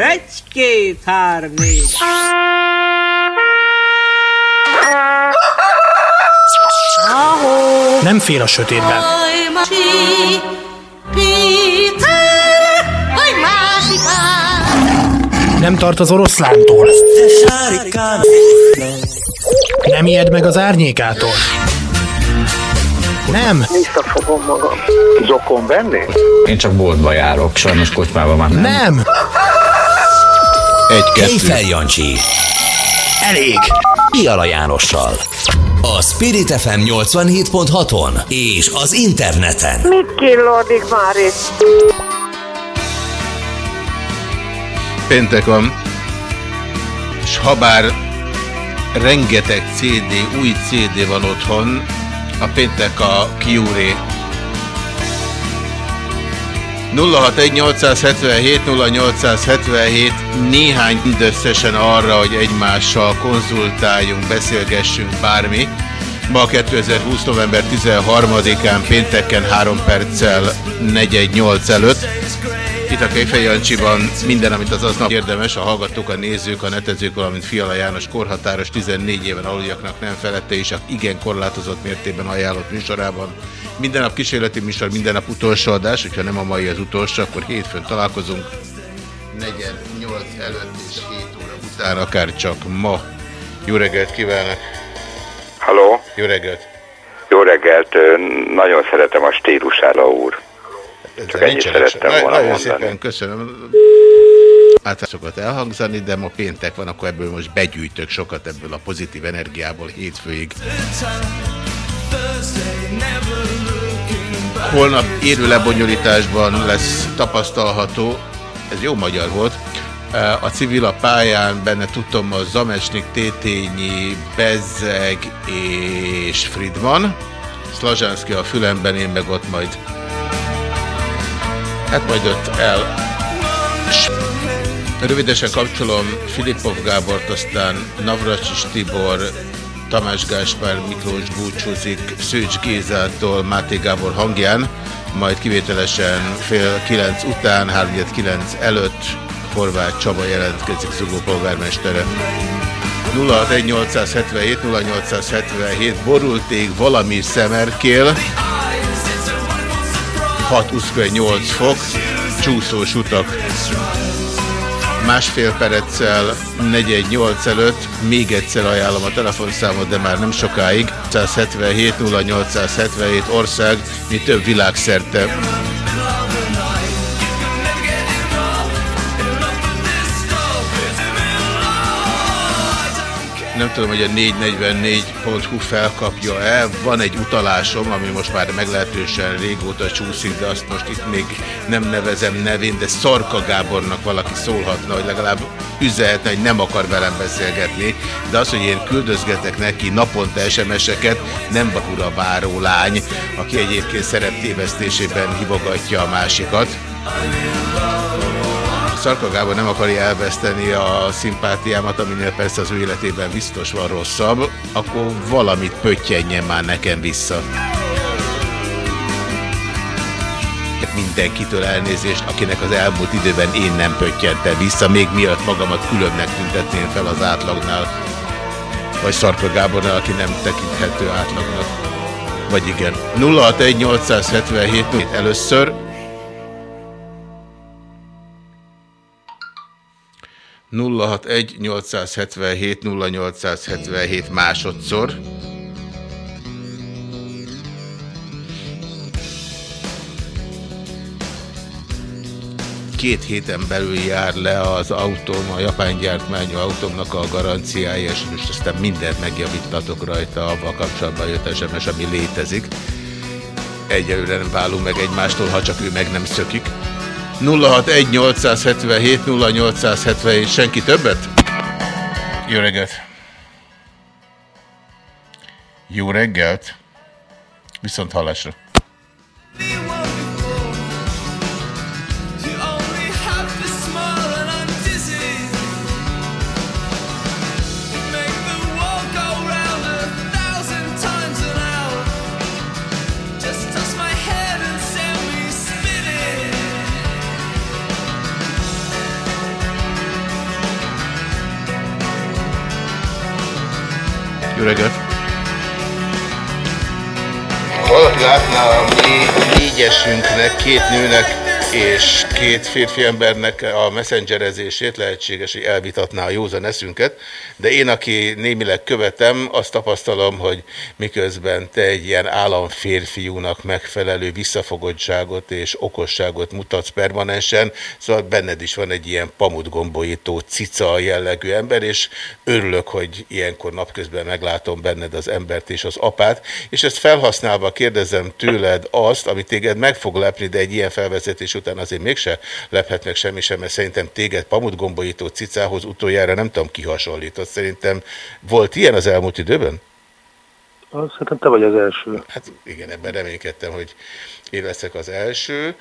Egy, két, három, négy. Nem fél a sötétben. Nem tart az oroszlántól. Nem ijed meg az árnyékától. Nem. Visszafogom magam. Zokon venni? Én csak boltba járok, sajnos kocsmában már nem. Nem. Egy-kettő. Kejfel Jancsi. Elég. Piala Jánossal. A Spirit FM 87.6-on és az interneten. Mit killódik már itt? Péntek van, és habár rengeteg CD, új CD van otthon, a péntek a Cure. 061-877 0877 néhány mindösszesen arra, hogy egymással konzultáljunk, beszélgessünk bármi. Ma 2020. november 13-án pénteken 3 perccel 418 előtt. Itt a Kejfej Jancsiban minden, amit az aznap érdemes, a hallgatók, a nézők, a netezők, valamint Fiala János korhatáros 14 éven aluljaknak nem felette és a igen korlátozott mértében ajánlott műsorában. Minden nap kísérleti műsor, minden nap utolsó adás, hogyha nem a mai az utolsó, akkor hétfőn találkozunk. 48 előtt és 7 óra után, akár csak ma. Jó reggelt kívánok! Halló, Jó reggelt! jó reggelt, nagyon szeretem a stílusára úr. Ezzel ennyit szerettem volna Nagyon mondani. szépen köszönöm. Általában szokott elhangzani, de ma péntek van, akkor ebből most begyűjtök sokat ebből a pozitív energiából hétfőig. Holnap érő lebonyolításban lesz tapasztalható, ez jó magyar volt, a civil a pályán, benne tudtam a Zamesnik, Tétényi, Bezzeg és Friedman. Szlazsánszki a fülemben, én meg ott majd Hát majd ott el. Rövidesen kapcsolom Filipov Gábort, aztán Navracsis Tibor, Tamás Gáspár Miklós búcsúzik Szőcs Gézától Máté Gábor hangján, majd kivételesen fél kilenc után, 3 előtt Horváth Csaba jelentkezik Zugó polgármestere. 061 0877 borulték valami szemerkél, 6 8 fok, csúszós utak. Másfél pereccel 418 előtt még egyszer ajánlom a telefonszámot, de már nem sokáig. 177 0877 ország, mi több világszerte. Nem tudom, hogy a 444.hu felkapja-e. Van egy utalásom, ami most már meglehetősen régóta csúszik, de azt most itt még nem nevezem nevén, de Szarka Gábornak valaki szólhatna, hogy legalább üzenhetne, hogy nem akar velem beszélgetni, de az, hogy én küldözgetek neki naponta SMS-eket, nem bakura váró lány, aki egyébként szereptévesztésében hivogatja a másikat. Szarka nem akarja elveszteni a szimpátiámat, aminél persze az ő életében biztos van rosszabb, akkor valamit pöttyenjen már nekem vissza. Mindenkitől elnézést, akinek az elmúlt időben én nem pöttyentem vissza, még miatt magamat különnek tüntetném fel az átlagnál. Vagy Szarka Gábornál, aki nem tekinthető átlagnak. Vagy igen. 061 877 először 061 877 0877 másodszor. Két héten belül jár le az autóm, a japán gyártmányú autómnak a garanciája, és most aztán mindent megjavítatok rajta, avval kapcsolatban jött SMS, ami létezik. Egyelőre nem válunk meg egymástól, ha csak ő meg nem szökik. 061 877 0877 senki többet? Jó reggelt! Jó reggelt! Viszont hallásra! Reggelt! Valaki látná a mi négyesünknek, két nőnek és két férfi embernek a messengerezését lehetséges, hogy elvitatná a józan eszünket, de én, aki némileg követem, azt tapasztalom, hogy miközben te egy ilyen államférfiúnak megfelelő visszafogottságot és okosságot mutatsz permanensen, szóval benned is van egy ilyen pamutgombolító cica jellegű ember, és örülök, hogy ilyenkor napközben meglátom benned az embert és az apát, és ezt felhasználva kérdezem tőled azt, ami téged meg fog lepni, de egy ilyen felvezetés után azért mégse lephet meg semmi sem, mert szerintem téged pamutgombolító cicához utoljára nem tudom ki hasonlított. Szerintem volt ilyen az elmúlt időben? Szerintem te vagy az első. Hát igen, ebben reménykedtem, hogy én leszek az első,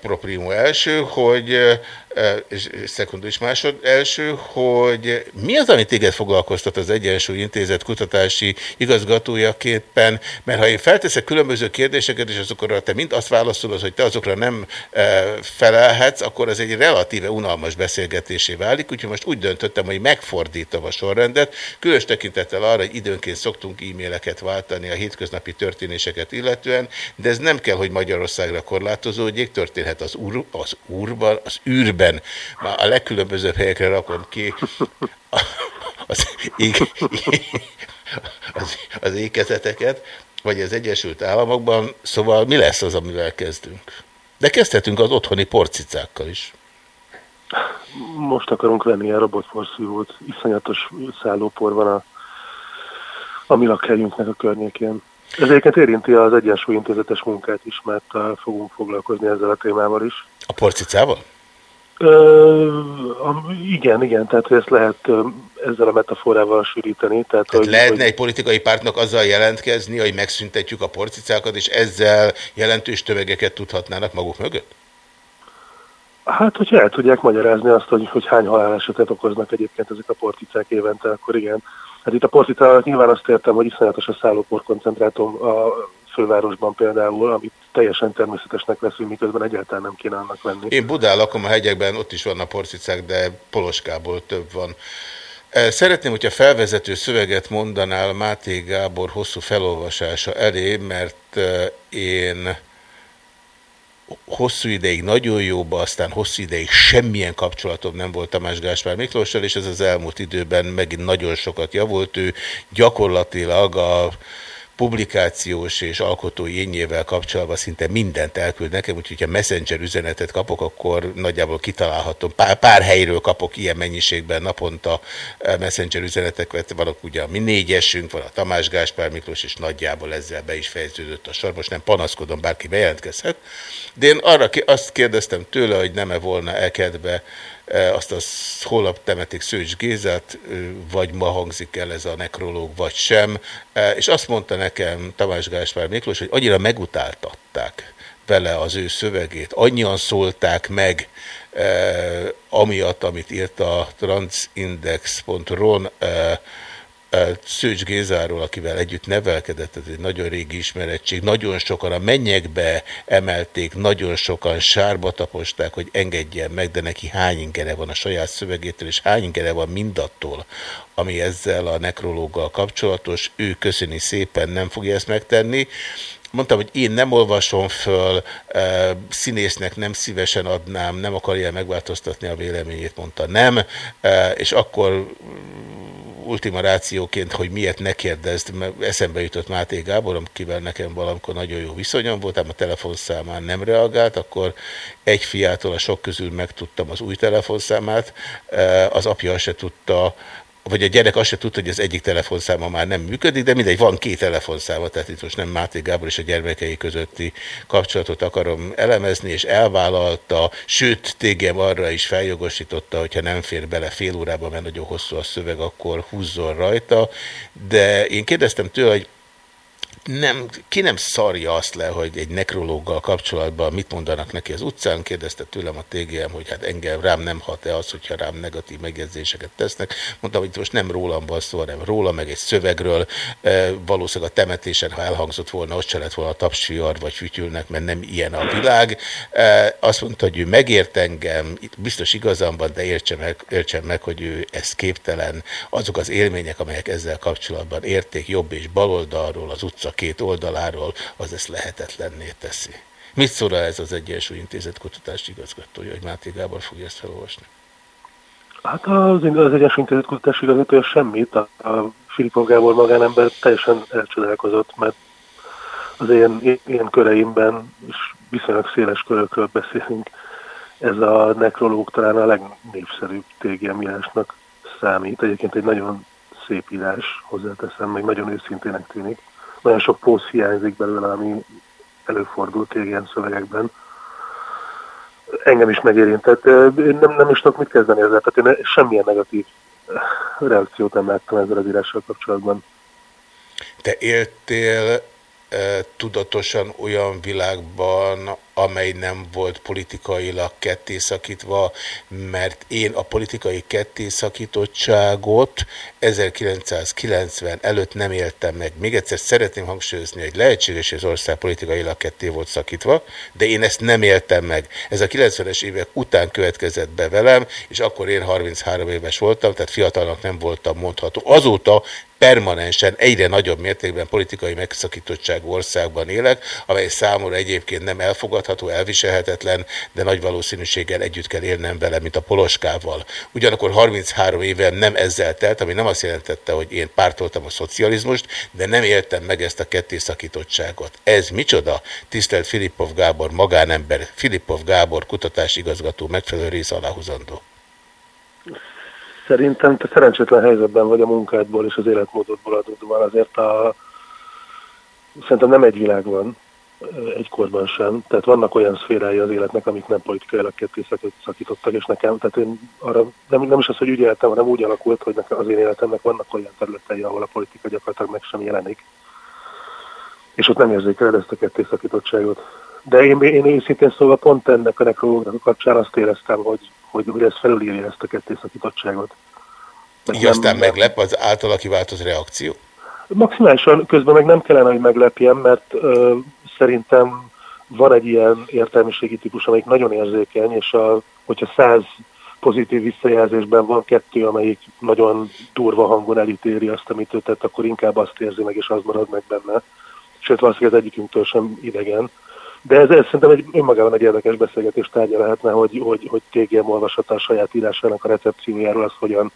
proprimo első, hogy és szekundus másod első, hogy mi az, amit téged foglalkoztat az Egyensúly Intézet kutatási igazgatójaképpen, mert ha én felteszek különböző kérdéseket, és azokra te mind azt válaszolod, hogy te azokra nem felelhetsz, akkor ez egy relatíve unalmas beszélgetésé válik, úgyhogy most úgy döntöttem, hogy megfordítom a sorrendet, különös tekintettel arra, hogy időnként szoktunk e-maileket váltani a hétköznapi történéseket illetően, de ez nem kell, hogy Magyarországra korlátozódjék, történhet az, úr, az úrban, az űrben, már a legkülönbözőbb helyekre rakom ki az, ég, az, az ékezeteket, vagy az Egyesült Államokban, szóval mi lesz az, amivel kezdünk? De kezdhetünk az otthoni porcicákkal is. Most akarunk venni a robotforszívót, iszonyatos szállópor van a, a mi lakhelyünknek a környékén. Ez egyébként érinti az Egyensúly Intézetes munkát is, mert fogunk foglalkozni ezzel a témával is. A porcicával? Ö, igen, igen, tehát ezt lehet ezzel a metaforával sűríteni. Tehát, tehát hogy, lehetne hogy... egy politikai pártnak azzal jelentkezni, hogy megszüntetjük a porcicákat, és ezzel jelentős tömegeket tudhatnának maguk mögött? Hát, hogyha el tudják magyarázni azt, hogy, hogy hány halálesetet okoznak egyébként ezek a porcicák évente, akkor igen. Hát itt a porcicának nyilván azt értem, hogy iszonyatos a szállópor koncentrátum a fővárosban például, amit teljesen természetesnek veszünk, miközben egyáltalán nem kéne annak venni. Én Budán lakom a hegyekben, ott is vannak porcicák, de Poloskából több van. E, szeretném, hogyha felvezető szöveget mondanál Máté Gábor hosszú felolvasása elé, mert e, én hosszú ideig nagyon jóba, aztán hosszú ideig semmilyen kapcsolatom nem volt Tamás Gáspár Miklóssal, és ez az elmúlt időben megint nagyon sokat javult. Ő gyakorlatilag a publikációs és alkotói ényével kapcsolatban szinte mindent elküld nekem, úgyhogy ha messenger üzenetet kapok, akkor nagyjából kitalálhatom. Pár, pár helyről kapok ilyen mennyiségben naponta eh, messenger üzeneteket, vannak ugye a mi négyesünk, van a Tamás Gáspár Miklós, és nagyjából ezzel be is fejeződött a sor. Most nem panaszkodom, bárki bejelentkezhet. De én arra azt kérdeztem tőle, hogy nem-e volna elkedve E, azt a holnap temetik Szőcs Gézát, vagy ma hangzik el ez a nekrológ, vagy sem. És azt mondta nekem Tamás Gáspár Miklós, hogy annyira megutáltatták vele az ő szövegét, annyian szólták meg, eh, amiatt, amit írt a transindex.ron eh, Szőcs Gézáról, akivel együtt nevelkedett, ez egy nagyon régi ismerettség, nagyon sokan a mennyekbe emelték, nagyon sokan sárba taposták, hogy engedjen meg, de neki hány ingere van a saját szövegétől, és hány ingere van mindattól, ami ezzel a nekrológgal kapcsolatos. Ő köszöni szépen, nem fogja ezt megtenni. Mondtam, hogy én nem olvasom föl, színésznek nem szívesen adnám, nem akarja megváltoztatni a véleményét, mondta. Nem, és akkor ultima rációként, hogy miért ne kérdezd, mert eszembe jutott Máté Gábor, akivel nekem valamikor nagyon jó viszonyom volt, ám a telefonszámán nem reagált, akkor egy fiától a sok közül megtudtam az új telefonszámát, az apja se tudta, vagy a gyerek azt se tudta, hogy az egyik telefonszáma már nem működik, de mindegy, van két telefonszáma, tehát itt most nem Máté Gábor és a gyermekei közötti kapcsolatot akarom elemezni, és elvállalta, sőt, tégem arra is feljogosította, hogyha nem fér bele fél órában, mert nagyon hosszú a szöveg, akkor húzzon rajta, de én kérdeztem tőle, hogy nem, ki nem szarja azt le, hogy egy nekrológgal kapcsolatban mit mondanak neki az utcán, kérdezte tőlem a TGM, hogy hát engem rám nem hat-e az, hogyha rám negatív megjegyzéseket tesznek. Mondtam, hogy most nem rólam van szó, hanem róla, meg egy szövegről. E, valószínűleg a temetésen, ha elhangzott volna, ott se lett volna tapsfiar vagy fütyülnek, mert nem ilyen a világ. E, azt mondta, hogy ő megért engem, biztos igazam van, de értse meg, értse meg, hogy ő ez képtelen. Azok az élmények, amelyek ezzel kapcsolatban érték jobb és baloldalról, az utca két oldaláról, az ezt lehetetlenné teszi. Mit szól ez az Egyensúly Intézet kutatási igazgatója, hogy Máté Gábor fogja ezt felolvasni? Hát az, az Egyensúly Intézet kutatási igazgatója semmit. A, a Filipov Gábor magánember teljesen elcsodálkozott, mert az én, én köreimben, és viszonylag széles körökről beszélünk, ez a nekrológ talán a legnépszerűbb TGM írásnak számít. Egyébként egy nagyon szép írás, hozzáteszem, meg nagyon őszintének tűnik nagyon sok pósz hiányzik belőle, ami előfordult ilyen szövegekben. Engem is megérintett. Én nem, nem is tudok mit kezdeni ezzel, tehát én semmilyen negatív reakciót nem láttam ezzel az írással kapcsolatban. Te éltél tudatosan olyan világban, amely nem volt politikailag kettészakítva, mert én a politikai kettészakítottságot 1990 előtt nem éltem meg. Még egyszer szeretném hangsúlyozni, hogy lehetséges, hogy az ország politikailag ketté volt szakítva, de én ezt nem éltem meg. Ez a 90-es évek után következett be velem, és akkor én 33 éves voltam, tehát fiatalnak nem voltam mondható. Azóta permanensen egyre nagyobb mértékben politikai megszakítottságú országban élek, amely számomra egyébként nem elfogadható, elviselhetetlen, de nagy valószínűséggel együtt kell élnem vele, mint a poloskával. Ugyanakkor 33 évem nem ezzel telt, ami nem azt jelentette, hogy én pártoltam a szocializmust, de nem éltem meg ezt a kettészakítottságot. Ez micsoda? Tisztelt Filipov Gábor, magánember, Filipov Gábor, kutatási igazgató, megfelelő rész aláhuzandó. Szerintem te szerencsétlen helyzetben vagy a munkádból és az életmódodból adódóan. Azért a, szerintem nem egy világ van, egykorban sem. Tehát vannak olyan szférái az életnek, amik nem politikailag ketté szakítottak, és nekem, tehát én arra nem, nem is az, hogy ügyeltem, hanem úgy alakult, hogy nekem az én életemnek vannak olyan területei, ahol a politika gyakorlatilag meg sem jelenik. És ott nem érzékeled ezt a ketté szakítottságot. De én, én őszintén szóval pont ennek a nekrológnak kapcsán azt éreztem, hogy, hogy, hogy ez felülírja ezt a kettészakítottságot. Így aztán meglep az általa kiváltott reakció? Maximálisan közben meg nem kellene, hogy meglepjem, mert ö, szerintem van egy ilyen értelmiségi típus, amelyik nagyon érzékeny, és a, hogyha száz pozitív visszajelzésben van kettő, amelyik nagyon durva hangon elítéri azt, amit ő tett, akkor inkább azt érzi meg, és az marad meg benne. Sőt, valószínűleg az egyikünktől sem idegen. De ez, ez szerintem egy, önmagában egy érdekes beszélgetés tárgya lehetne, hogy, hogy, hogy TGM olvasata a saját írásának a recepciójáról, az hogyan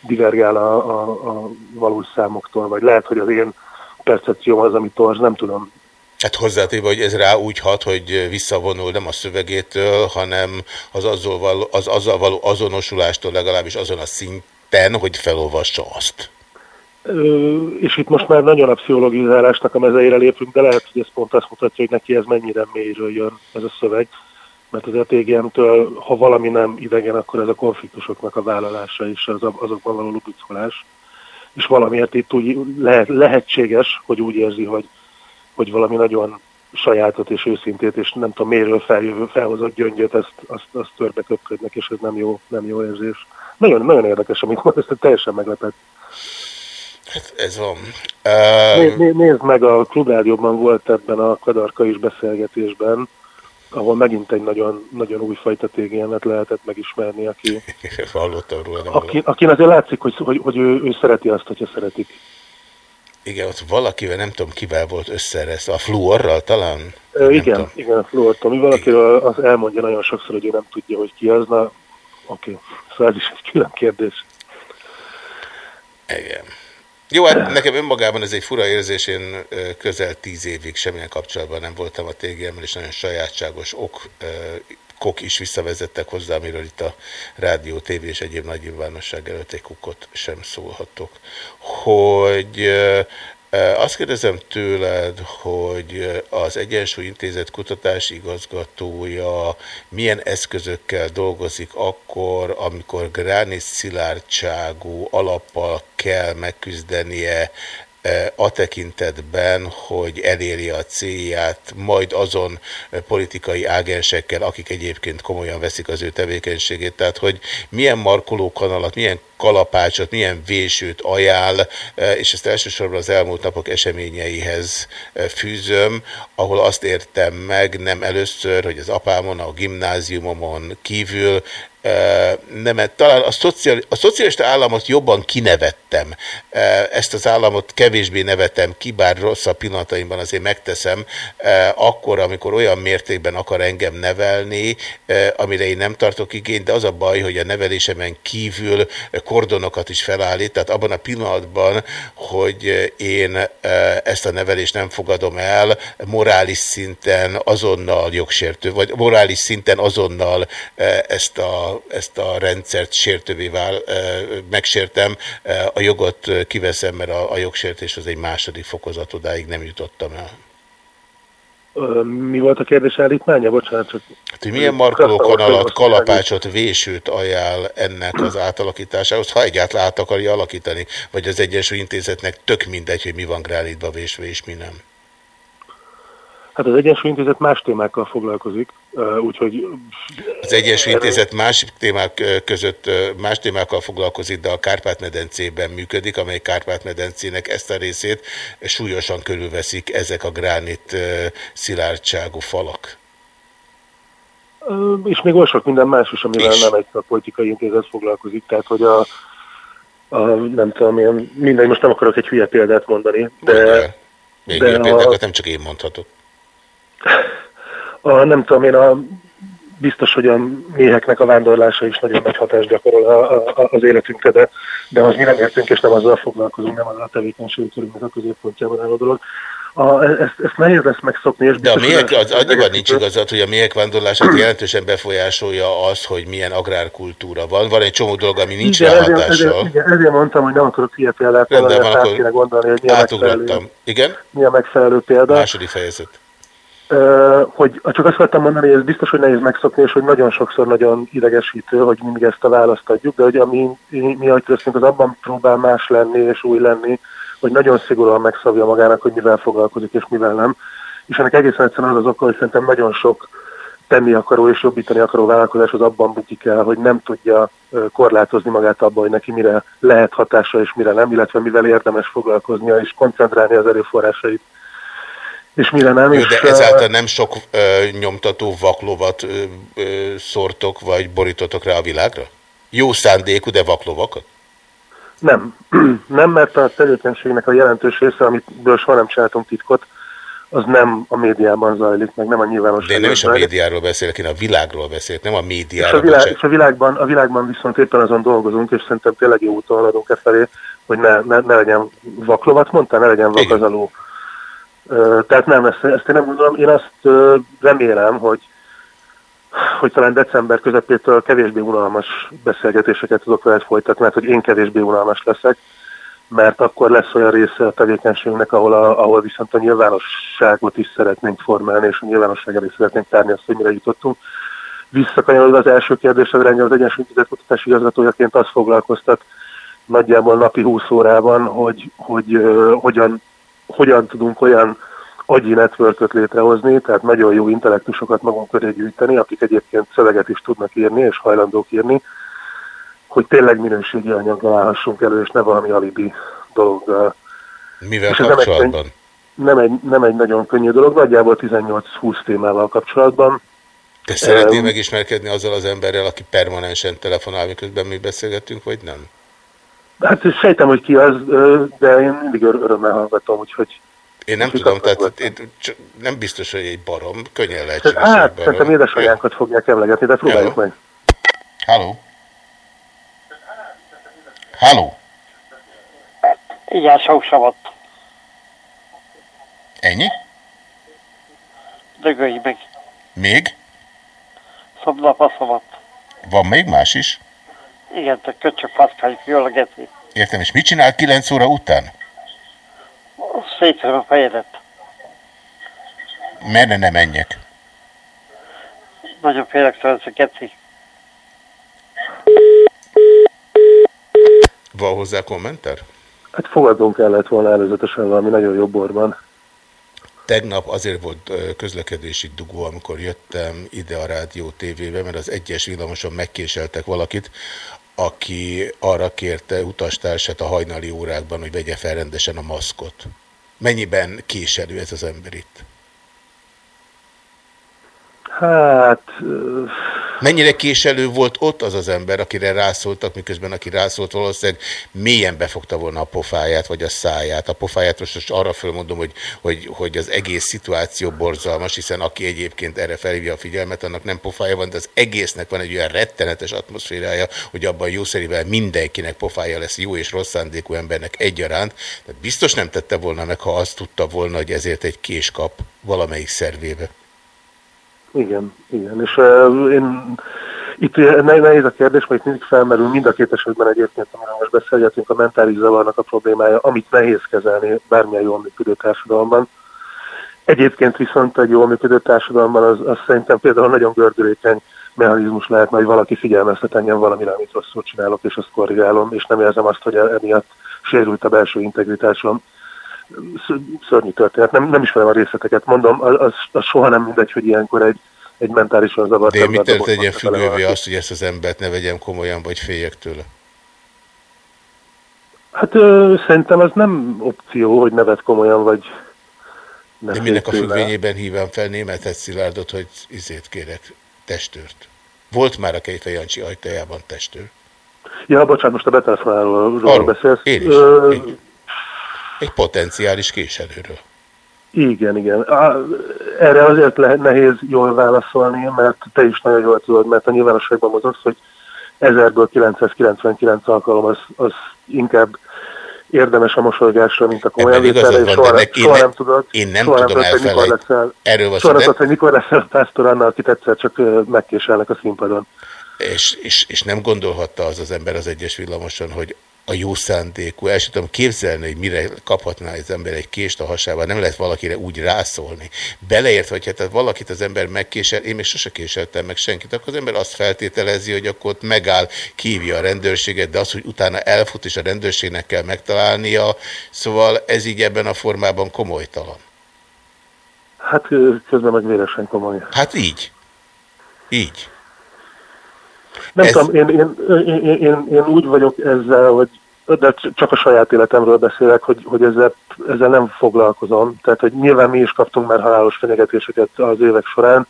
divergál a, a, a valós számoktól, vagy lehet, hogy az én percepcióm az, ami torz, nem tudom. Hát hozzátéve, hogy ez rá úgy hat, hogy visszavonul nem a szövegétől, hanem az azzal való, az azzal való azonosulástól legalábbis azon a szinten, hogy felolvassa azt és itt most már nagyon a pszichologizálásnak a mezeire lépünk, de lehet, hogy ez pont azt mutatja, hogy neki ez mennyire mélyről jön ez a szöveg, mert az ETGM-től, ha valami nem idegen, akkor ez a konfliktusoknak a vállalása és az, azokban való lubicolás. És valamiért itt úgy lehet, lehetséges, hogy úgy érzi, hogy, hogy valami nagyon sajátot és őszintét, és nem tudom, méről feljövő, felhozott gyöngyöt, ezt, azt, azt törbe köpködnek, és ez nem jó, nem jó érzés. Nagyon, nagyon érdekes, amit mond, ezt teljesen meglepett. Hát ez van. Uh... Né, nézd meg, a klubrádióban volt ebben a kadarka is beszélgetésben, ahol megint egy nagyon, nagyon újfajta tégélmet lehetett megismerni, aki, Hallottam róla, nem aki, akin azért látszik, hogy, hogy, hogy ő, ő szereti azt, hogyha szeretik. Igen, ott valakivel, nem tudom kivel volt összeresz, a fluorral talán? Ö, igen, tudom. igen, a fluor. Ami valakiről az elmondja nagyon sokszor, hogy ő nem tudja, hogy ki az, na oké. Okay. Szóval ez is egy külön kérdés. Igen. Jó, hát nekem önmagában ez egy fura érzés, én közel tíz évig semmilyen kapcsolatban nem voltam a TGM-mel, és nagyon sajátságos ok, kok is visszavezettek hozzá, amiről itt a rádió, tévé és egyéb nagy nyilvánosság előtt egy kukot sem szólhatok. Hogy azt kérdezem tőled, hogy az Egyensúly Intézet kutatási igazgatója milyen eszközökkel dolgozik akkor, amikor gránis szilárdságú alappal kell megküzdenie a tekintetben, hogy eléri a célját, majd azon e, politikai ágensekkel, akik egyébként komolyan veszik az ő tevékenységét. Tehát, hogy milyen markolókanalat, milyen kalapácsot, milyen vésőt ajánl, e, és ezt elsősorban az elmúlt napok eseményeihez fűzöm, ahol azt értem meg nem először, hogy az apámon, a gimnáziumomon kívül nem, talán a, szociál, a szocialista államot jobban kinevettem. Ezt az államot kevésbé nevetem ki, bár rosszabb pillanataimban azért megteszem, akkor, amikor olyan mértékben akar engem nevelni, amire én nem tartok igényt, de az a baj, hogy a nevelésemen kívül kordonokat is felállít, tehát abban a pillanatban, hogy én ezt a nevelést nem fogadom el, morális szinten azonnal jogsértő, vagy morális szinten azonnal ezt a ezt a rendszert sértővé vál, megsértem, a jogot kiveszem, mert a, a jogsértés az egy második fokozat, odáig nem jutottam el. Mi volt a kérdés állítmánya? Bocsánat, csak... Hát, hogy milyen markolókanalat, kalapácsot, vésőt ajánl ennek az átalakításához, ha egyáltalán át akarja alakítani, vagy az Egyensúly Intézetnek tök mindegy, hogy mi van gránitba vésve és mi nem. Hát az Egyensúly Intézet más témákkal foglalkozik, úgyhogy... Az Egyensúly Intézet más témák között más témákkal foglalkozik, de a Kárpát-medencében működik, amely Kárpát-medencének ezt a részét súlyosan körülveszik ezek a gránit szilárdságú falak. És még oly sok minden más is, amivel és? nem egy a politikai intézet foglalkozik, tehát hogy a, a nem tudom, én mindegy, most nem akarok egy hülye példát mondani, de... még de példákat a, nem csak én mondhatok a, nem tudom én, a, biztos, hogy a méheknek a vándorlása is nagyon nagy hatást gyakorol a, a, az életünkre, de, de az mi nem értünk, és nem azzal foglalkozunk, nem azzal a tevékenységünk a középpontjában álló dolog. A, ezt, ezt nehéz lesz megszokni. És De a méhek, az, annyiban nincs igazad, hogy a méhek vándorlását jelentősen befolyásolja az, hogy milyen agrárkultúra van. Van egy csomó dolog, ami nincs igen, rá hatással. Ezért, igen, ezért mondtam, hogy nem akarok ilyen példát mondani, át kéne gondolni, hogy mi a, megfelelő, igen? mi a megfelelő példa. Második fejezet hogy csak azt akartam mondani, hogy ez biztos, hogy nehéz megszokni, és hogy nagyon sokszor nagyon idegesítő, hogy mindig ezt a választ adjuk, de hogy ami mi, ahogy történt, az abban próbál más lenni és új lenni, hogy nagyon szigorúan megszabja magának, hogy mivel foglalkozik és mivel nem. És ennek egészen egyszerűen az az oka, hogy szerintem nagyon sok tenni akaró és jobbítani akaró vállalkozás az abban bukik el, hogy nem tudja korlátozni magát abban, hogy neki mire lehet hatása és mire nem, illetve mivel érdemes foglalkoznia és koncentrálni az erőforrásait és mire nem. Jó, de ezáltal nem sok ö, nyomtató vaklovat ö, ö, szórtok, vagy borítotok rá a világra? Jó szándékú, de vaklovakat? Nem. nem, mert a tevékenységnek a jelentős része, amiből soha nem csináltunk titkot, az nem a médiában zajlik, meg nem a nyilvánosságban. De én nem is a médiáról beszélek, én a világról beszélek, nem a médiáról. És a, világ, és a, világban, a világban viszont éppen azon dolgozunk, és szerintem tényleg jó úton haladunk e felé, hogy ne, ne, ne legyen vaklovat, mondtál, ne legyen vakazaló tehát nem, ezt, ezt én nem gondolom. Én azt remélem, hogy, hogy talán december közepétől kevésbé unalmas beszélgetéseket tudok veled folytatni, mert hogy én kevésbé unalmas leszek, mert akkor lesz olyan része a tevékenységnek, ahol, a, ahol viszont a nyilvánosságot is szeretnénk formálni, és a nyilvánosságra is szeretnénk tárni azt, hogy mire jutottunk. Visszakanyarodva az első kérdésedre, ennyi az Egyensúly Kutatási Igazgatójaként azt foglalkoztat nagyjából napi 20 órában, hogy, hogy uh, hogyan hogyan tudunk olyan agyi networköt létrehozni, tehát nagyon jó intellektusokat magunk köré gyűjteni, akik egyébként szöveget is tudnak írni, és hajlandók írni, hogy tényleg minőségi anyaggal állhassunk elő, és ne valami alibi dologgal. Mivel és kapcsolatban? Nem egy, nem, egy, nem egy nagyon könnyű dolog, nagyjából 18-20 témával kapcsolatban. Te szeretnél um, megismerkedni azzal az emberrel, aki permanensen telefonál, miközben mi beszélgetünk, vagy nem? Hát sejtem, hogy ki az, de én mindig örömmel hallgatom, úgyhogy... Én nem tudom, tehát én, nem biztos, hogy egy barom, könnyen lehet Hát, szerintem édesanyánkat fogják emlegetni, de próbáljuk meg. Halló? Halló? Igen, sok savat. Ennyi? Dögölj meg. Még? Szobnap a szavat. Van még más is? Igen, a geci. Értem, és mit csinál 9 óra után? Szétszem a fejedet. Merne ne menjek? Nagyon félek tőle, a geci. Van hozzá kommentár? Hát fogadnunk kellett volna előzetesen valami nagyon jobb borban. Tegnap azért volt közlekedési dugó, amikor jöttem ide a rádió tévébe, mert az egyes villamoson megkéseltek valakit, aki arra kérte utastársát a hajnali órákban, hogy vegye fel rendesen a maszkot. Mennyiben késelő ez az ember itt? Hát... Mennyire késelő volt ott az az ember, akire rászóltak, miközben aki rászólt valószínűleg mélyen befogta volna a pofáját, vagy a száját. A pofáját most, most arra fölmondom, hogy, hogy, hogy az egész szituáció borzalmas, hiszen aki egyébként erre felhívja a figyelmet, annak nem pofája van, de az egésznek van egy olyan rettenetes atmoszférája, hogy abban jószerivel mindenkinek pofája lesz jó és rossz szándékú embernek egyaránt. Tehát biztos nem tette volna meg, ha azt tudta volna, hogy ezért egy kés kap valamelyik szervébe. Igen, igen. És uh, én itt nehéz a kérdés, mert itt mindig felmerül mind a két esetben egyébként, amiről most beszélgetünk, a mentális zavarnak a problémája, amit nehéz kezelni bármilyen jól működő társadalomban. Egyébként viszont egy jól működő társadalomban az, az szerintem például nagyon gördülékeny mechanizmus lehetne, hogy valaki figyelmeztet engem valamire, amit rosszul csinálok, és azt korrigálom, és nem érzem azt, hogy emiatt sérült a belső integritásom. Sz- Szörnyű történet, nem, nem ismerem a részleteket, mondom, az, az, soha nem mindegy, hogy ilyenkor egy, egy mentálisan zavart De dobott tegyen bele függővé azt, hogy ezt az embert ne vegyem komolyan, vagy féljek tőle? Hát ö, szerintem ez nem opció, hogy nevet komolyan, vagy ne De minek a függvényében hívom fel németet Szilárdot, hogy izét kérek, testőrt. Volt már a Kejfej Jancsi ajtajában testőr. Ja, bocsánat, most a betelefonálóról beszélsz. Én is. Ö, Én. Egy potenciális késelőről. igen, igen. Erre azért lehet nehéz jól válaszolni, mert te is nagyon jól tudod, mert a nyilvánosságban mozogsz, hogy 1000-ből 999 alkalom az, az inkább érdemes a mosolygásra, mint a komolyan vételre, és soha, de nem, nek- én soha ne- nem tudod. én nem soha tudom tudod, hogy mikor leszel, Erről van soha nem tudod, hogy mikor leszel a pásztor annál, akit egyszer csak megkéselnek a színpadon. És, és, és nem gondolhatta az az ember az egyes villamoson, hogy a jó szándékú, el sem tudom képzelni, hogy mire kaphatná az ember egy kést a hasában, nem lehet valakire úgy rászólni. Beleért, hogy hát valakit az ember megkésel, én még sose késeltem meg senkit, akkor az ember azt feltételezi, hogy akkor ott megáll, kívja a rendőrséget, de az, hogy utána elfut és a rendőrségnek kell megtalálnia, szóval ez így ebben a formában komolytalan. Hát közben meg véresen komoly. Hát így. Így. Nem Ez- tudom, én, én, én, én, én úgy vagyok ezzel, hogy de csak a saját életemről beszélek, hogy, hogy ezzel, ezzel nem foglalkozom. Tehát, hogy nyilván mi is kaptunk már halálos fenyegetéseket az évek során,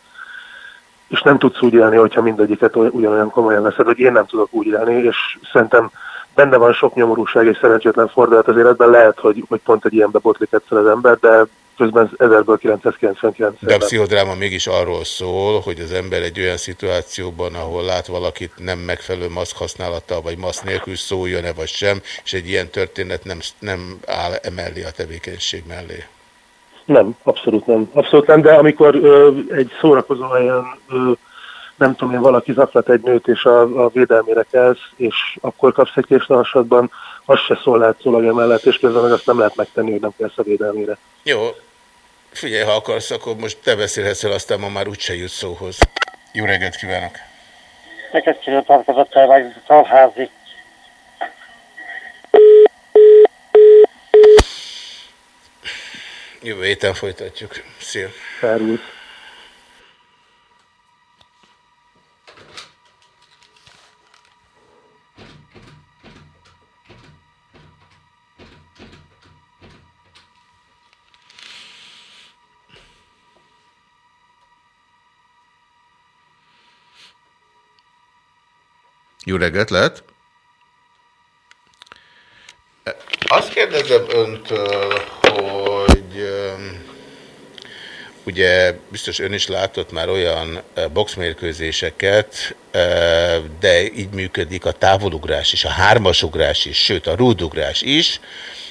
és nem tudsz úgy élni, hogyha mindegyiket oly- ugyanolyan komolyan veszed, hogy én nem tudok úgy élni, és szerintem benne van sok nyomorúság és szerencsétlen fordulat az életben, lehet, hogy, hogy pont egy ilyenbe botlik egyszer az ember, de közben 1000-ből 999 De a pszichodráma mégis arról szól, hogy az ember egy olyan szituációban, ahol lát valakit nem megfelelő maszk használattal, vagy maszk nélkül szóljon-e vagy sem, és egy ilyen történet nem, nem áll emellé a tevékenység mellé. Nem, abszolút nem. Abszolút nem, de amikor ö, egy szórakozó helyen, ö, nem tudom én, valaki zaklat egy nőt, és a, a védelmére kelsz, és akkor kapsz egy kést a hasadban, az se szól látszólag emellett, és közben meg azt nem lehet megtenni, hogy nem kelsz a védelmére. Jó, figyelj, ha akarsz, akkor most te beszélhetsz el, aztán ma már úgyse jut szóhoz. Jó reggelt kívánok! Neked kéne tartozott el meg talházi. Jövő héten folytatjuk. Szia! Szervusz. Jó reggelt, lehet? Azt kérdezem öntől, hogy ugye biztos ön is látott már olyan boxmérkőzéseket, de így működik a távolugrás is, a hármasugrás is, sőt a rúdugrás is,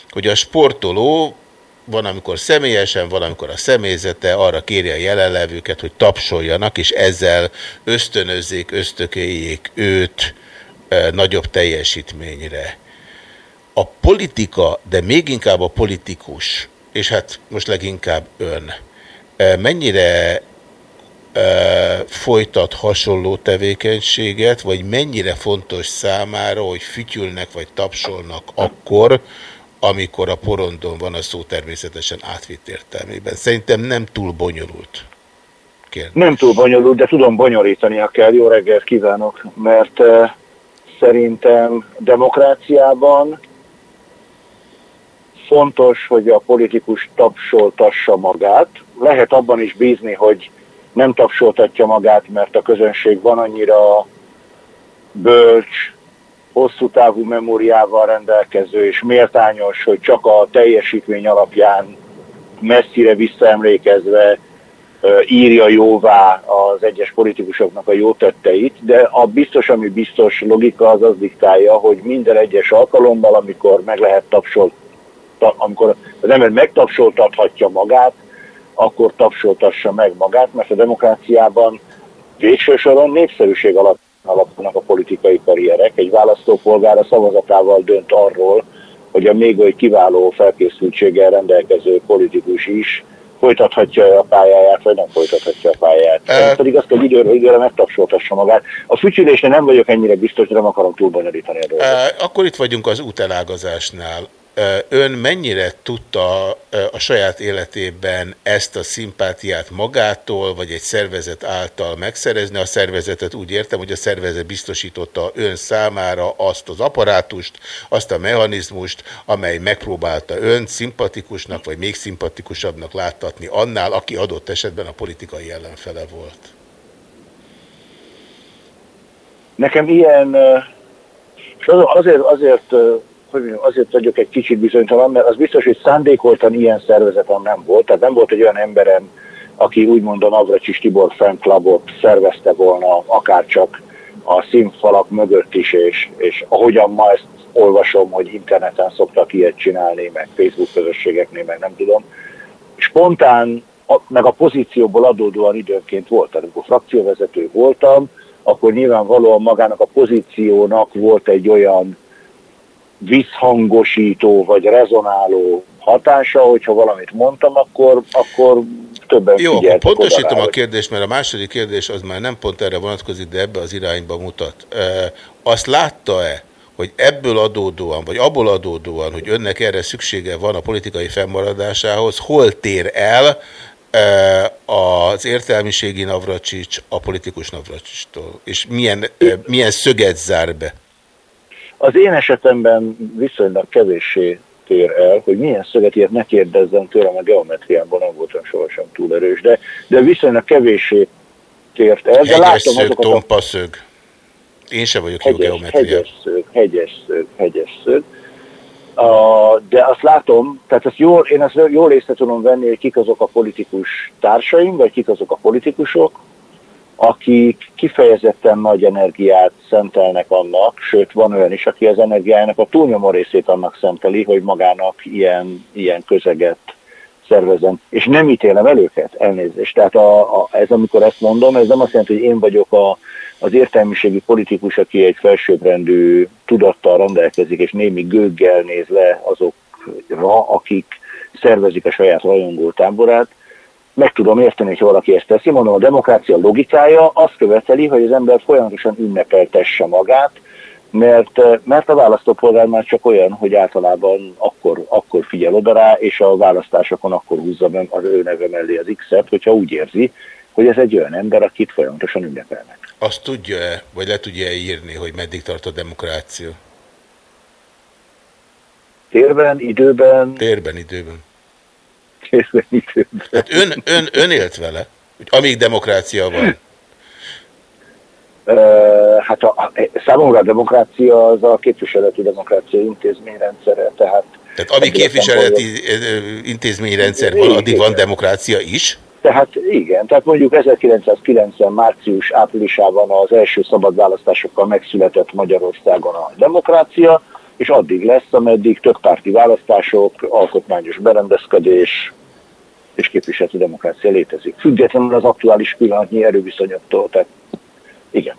hogy a sportoló van, amikor személyesen, van, amikor a személyzete arra kéri a jelenlevőket, hogy tapsoljanak, és ezzel ösztönözzék, ösztökéljék őt nagyobb teljesítményre. A politika, de még inkább a politikus, és hát most leginkább ön, mennyire folytat hasonló tevékenységet, vagy mennyire fontos számára, hogy fütyülnek vagy tapsolnak akkor, amikor a porondon van a szó természetesen átvitt értelmében. Szerintem nem túl bonyolult. Kérdés. Nem túl bonyolult, de tudom bonyolítani, kell. Jó reggelt kívánok, mert szerintem demokráciában fontos, hogy a politikus tapsoltassa magát. Lehet abban is bízni, hogy nem tapsoltatja magát, mert a közönség van annyira bölcs, hosszú távú memóriával rendelkező és méltányos, hogy csak a teljesítmény alapján messzire visszaemlékezve írja jóvá az egyes politikusoknak a jó tetteit, de a biztos, ami biztos logika az az diktálja, hogy minden egyes alkalommal, amikor meg lehet tapsolt, amikor az ember megtapsoltathatja magát, akkor tapsoltassa meg magát, mert a demokráciában végső soron népszerűség alatt alapulnak a politikai karrierek. Egy választópolgár a szavazatával dönt arról, hogy a még oly kiváló felkészültséggel rendelkező politikus is folytathatja a pályáját, vagy nem folytathatja a pályáját. E... pedig azt, hogy időről időre megtapsoltassa magát. A fütyülésre nem vagyok ennyire biztos, de nem akarom túlbonyolítani a dolgot. E, akkor itt vagyunk az útelágazásnál. Ön mennyire tudta a saját életében ezt a szimpátiát magától, vagy egy szervezet által megszerezni? A szervezetet úgy értem, hogy a szervezet biztosította ön számára azt az apparátust, azt a mechanizmust, amely megpróbálta önt szimpatikusnak, vagy még szimpatikusabbnak láttatni annál, aki adott esetben a politikai ellenfele volt. Nekem ilyen, azért, azért hogy mondjam, azért vagyok egy kicsit bizonytalan, mert az biztos, hogy szándékoltan ilyen szervezetem nem volt. Tehát nem volt egy olyan emberem, aki úgymond a Navracsis Tibor fanklubot szervezte volna, akár csak a színfalak mögött is, és, és ahogyan ma ezt olvasom, hogy interneten szoktak ilyet csinálni, meg Facebook közösségeknél, meg nem tudom. Spontán, meg a pozícióból adódóan időnként volt. Amikor frakcióvezető voltam, akkor nyilvánvalóan magának a pozíciónak volt egy olyan visszhangosító vagy rezonáló hatása, hogyha valamit mondtam, akkor, akkor többen Jó, akkor pontosítom a kérdést, mert a második kérdés az már nem pont erre vonatkozik, de ebbe az irányba mutat. E, azt látta-e, hogy ebből adódóan, vagy abból adódóan, hogy önnek erre szüksége van a politikai fennmaradásához, hol tér el e, az értelmiségi Navracsics a politikus Navracsicstól? És milyen, e, milyen szöget zár be? Az én esetemben viszonylag kevéssé tér el, hogy milyen szöget ilyet ne kérdezzem tőlem, a geometriában nem voltam sohasem túl erős, de, de viszonylag kevéssé tért el. De látom szög, tompa a... szög. Én sem vagyok hegyes, jó geometriában. Hegyes szög, hegyes szög, hegyes szög. Uh, de azt látom, tehát azt jól, én azt jól észre tudom venni, hogy kik azok a politikus társaim, vagy kik azok a politikusok, akik kifejezetten nagy energiát szentelnek annak, sőt van olyan is, aki az energiájának a túlnyomó részét annak szenteli, hogy magának ilyen, ilyen közeget szervezem. És nem ítélem el őket, elnézést. Tehát a, a, ez, amikor ezt mondom, ez nem azt jelenti, hogy én vagyok a, az értelmiségi politikus, aki egy felsőbbrendű tudattal rendelkezik, és némi gőggel néz le azokra, akik szervezik a saját rajongó táborát, meg tudom érteni, hogy valaki ezt teszi. Mondom, a demokrácia logikája azt követeli, hogy az ember folyamatosan ünnepeltesse magát, mert, mert a választópolgár már csak olyan, hogy általában akkor, akkor figyel oda rá, és a választásokon akkor húzza az ő neve mellé az X-et, hogyha úgy érzi, hogy ez egy olyan ember, akit folyamatosan ünnepelnek. Azt tudja-e, vagy le tudja-e írni, hogy meddig tart a demokrácia? Térben, időben? Térben, időben Hát ön, ön, ön élt vele, hogy amíg demokrácia van. Hát a, a, számomra a demokrácia az a képviseleti demokrácia intézményrendszere, tehát... Tehát amíg képviseleti intézményrendszer van, addig van demokrácia is? Tehát igen, tehát mondjuk 1990 március áprilisában az első szabad választásokkal megszületett Magyarországon a demokrácia, és addig lesz, ameddig többpárti választások, alkotmányos berendezkedés, és képviseleti demokrácia létezik. Függetlenül az aktuális pillanatnyi erőviszonyoktól. Tehát igen.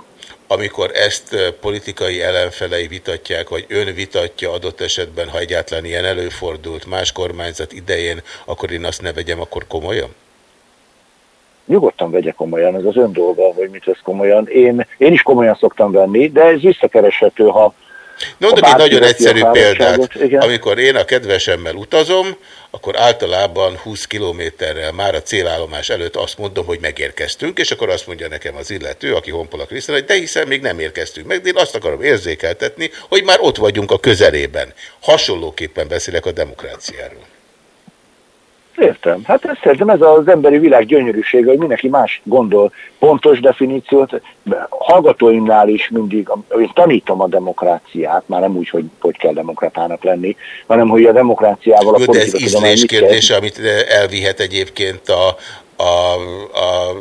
Amikor ezt politikai ellenfelei vitatják, vagy ön vitatja adott esetben, ha egyáltalán ilyen előfordult más kormányzat idején, akkor én azt ne vegyem akkor komolyan? Nyugodtan vegye komolyan, ez az ön dolga, hogy mit vesz komolyan. Én, én is komolyan szoktam venni, de ez visszakereshető, ha Mondok egy nagyon egyszerű példát. igen. Amikor én a kedvesemmel utazom, akkor általában 20 kilométerrel már a célállomás előtt azt mondom, hogy megérkeztünk, és akkor azt mondja nekem az illető, aki Honpola Krisztina, hogy de hiszen még nem érkeztünk meg, de én azt akarom érzékeltetni, hogy már ott vagyunk a közelében. Hasonlóképpen beszélek a demokráciáról. Értem. Hát ez szerintem ez az emberi világ gyönyörűsége, hogy mindenki más gondol pontos definíciót. Hallgatóimnál is mindig, én tanítom a demokráciát, már nem úgy, hogy hogy kell demokratának lenni, hanem hogy a demokráciával a Jó, de ez ízlés kérdése, amit elvihet egyébként a, a, a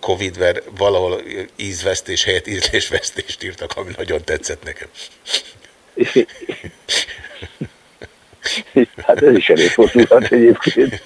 Covid, mert valahol ízvesztés helyett ízlésvesztést írtak, ami nagyon tetszett nekem. Hát ez is elég fordulhat egyébként.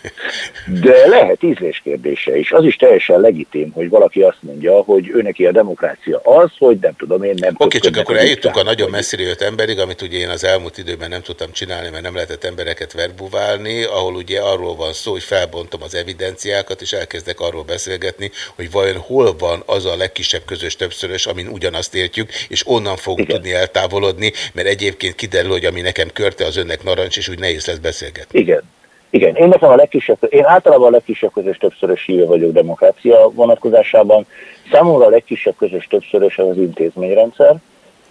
De lehet ízlés kérdése is. Az is teljesen legitim, hogy valaki azt mondja, hogy ő neki a demokrácia az, hogy nem tudom én nem Oké, okay, csak akkor eljutunk a nagyon messzire jött emberig, amit ugye én az elmúlt időben nem tudtam csinálni, mert nem lehetett embereket verbuválni, ahol ugye arról van szó, hogy felbontom az evidenciákat, és elkezdek arról beszélgetni, hogy vajon hol van az a legkisebb közös többszörös, amin ugyanazt értjük, és onnan fogunk Igen. tudni eltávolodni, mert egyébként kiderül, hogy ami nekem körte, az önnek narancs, és úgy nehéz lesz beszélgetni. Igen. Igen, én nekem a legkisebb, én általában a legkisebb közös többszörös híve vagyok demokrácia vonatkozásában. Számomra a legkisebb közös többszörös az intézményrendszer.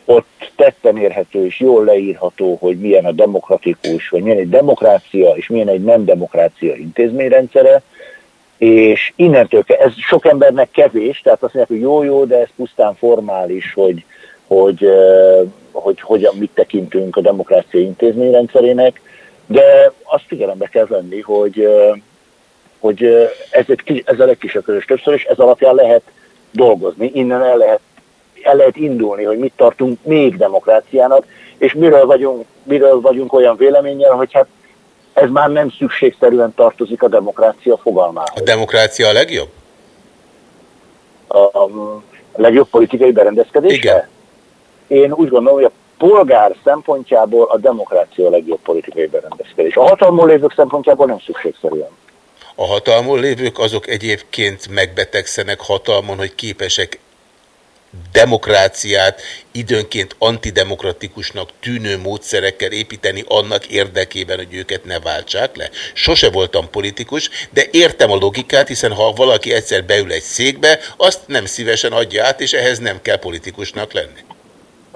Ott tetten érhető és jól leírható, hogy milyen a demokratikus, vagy milyen egy demokrácia, és milyen egy nem demokrácia intézményrendszere. És innentől, ke- ez sok embernek kevés, tehát azt mondják, hogy jó-jó, de ez pusztán formális, hogy, hogy, eh, hogy hogyan mit tekintünk a demokrácia intézményrendszerének de azt figyelembe kell venni, hogy, hogy ez, egy, ez a legkisebb közös többször, és ez alapján lehet dolgozni, innen el lehet, el lehet indulni, hogy mit tartunk még demokráciának, és miről vagyunk, miről vagyunk olyan véleménnyel, hogy hát ez már nem szükségszerűen tartozik a demokrácia fogalmához. A demokrácia a legjobb? A, a legjobb politikai berendezkedés? Igen. Én úgy gondolom, hogy a polgár szempontjából a demokrácia a legjobb politikai berendezkedés. A hatalmon lévők szempontjából nem szükségszerűen. A hatalmon lévők azok egyébként megbetegszenek hatalmon, hogy képesek demokráciát időnként antidemokratikusnak tűnő módszerekkel építeni annak érdekében, hogy őket ne váltsák le. Sose voltam politikus, de értem a logikát, hiszen ha valaki egyszer beül egy székbe, azt nem szívesen adja át, és ehhez nem kell politikusnak lenni.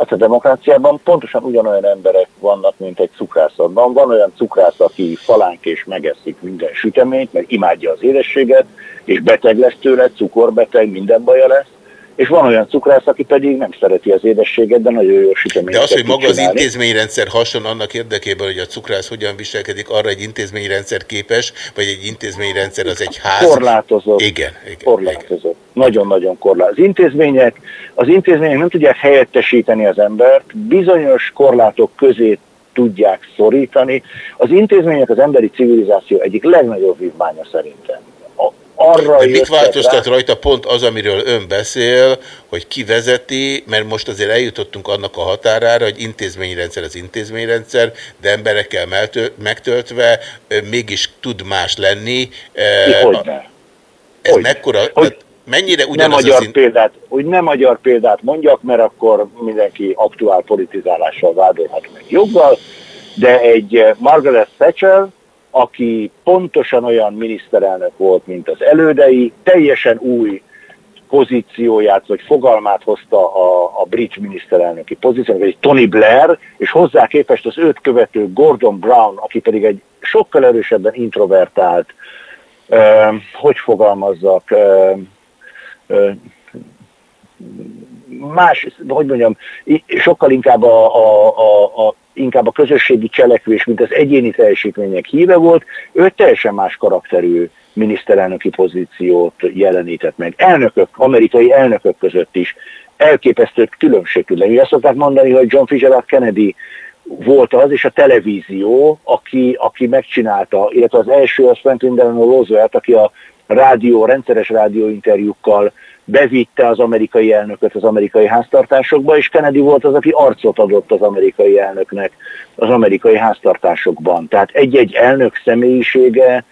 Hát a demokráciában pontosan ugyanolyan emberek vannak, mint egy cukrászatban. Van olyan cukrász, aki falánk és megeszik minden süteményt, mert imádja az édességet, és beteg lesz tőle, cukorbeteg, minden baja lesz. És van olyan cukrász, aki pedig nem szereti az édességet, de nagyon jó süteményt De az, hogy maga az csinálni. intézményrendszer hason annak érdekében, hogy a cukrász hogyan viselkedik, arra egy intézményrendszer képes, vagy egy intézményrendszer az egy ház. Korlátozott. Igen, igen. korlátozott. Nagyon-nagyon korlátozott. Az intézmények, az intézmények nem tudják helyettesíteni az embert, bizonyos korlátok közé tudják szorítani. Az intézmények az emberi civilizáció egyik legnagyobb vívmánya szerintem. Arra Hogy mit változtat rá- rajta pont az, amiről ön beszél, hogy ki vezeti, mert most azért eljutottunk annak a határára, hogy intézményrendszer az intézményrendszer, de emberekkel megtöltve mégis tud más lenni. Hogyne. Ez Hogyne. mekkora, Hogy mennyire nem ugyanaz magyar az... In- példát, hogy nem magyar példát mondjak, mert akkor mindenki aktuál politizálással vádolhat meg joggal, de egy Margaret Thatcher, aki pontosan olyan miniszterelnök volt, mint az elődei, teljesen új pozícióját, vagy fogalmát hozta a, a brit miniszterelnöki pozíciót, vagy egy Tony Blair, és hozzá képest az őt követő Gordon Brown, aki pedig egy sokkal erősebben introvertált, uh, hogy fogalmazzak, uh, uh, más, hogy mondjam, sokkal inkább a, a, a, a, inkább a közösségi cselekvés, mint az egyéni teljesítmények híve volt, ő teljesen más karakterű miniszterelnöki pozíciót jelenített meg. Elnökök, amerikai elnökök között is elképesztő különbség tud lenni. Azt szokták mondani, hogy John Fitzgerald Kennedy volt az, és a televízió, aki, aki megcsinálta, illetve az első az Franklin Delano Roosevelt, aki a rádió, rendszeres rádióinterjúkkal bevitte az amerikai elnököt az amerikai háztartásokba, és Kennedy volt az, aki arcot adott az amerikai elnöknek az amerikai háztartásokban. Tehát egy-egy elnök személyisége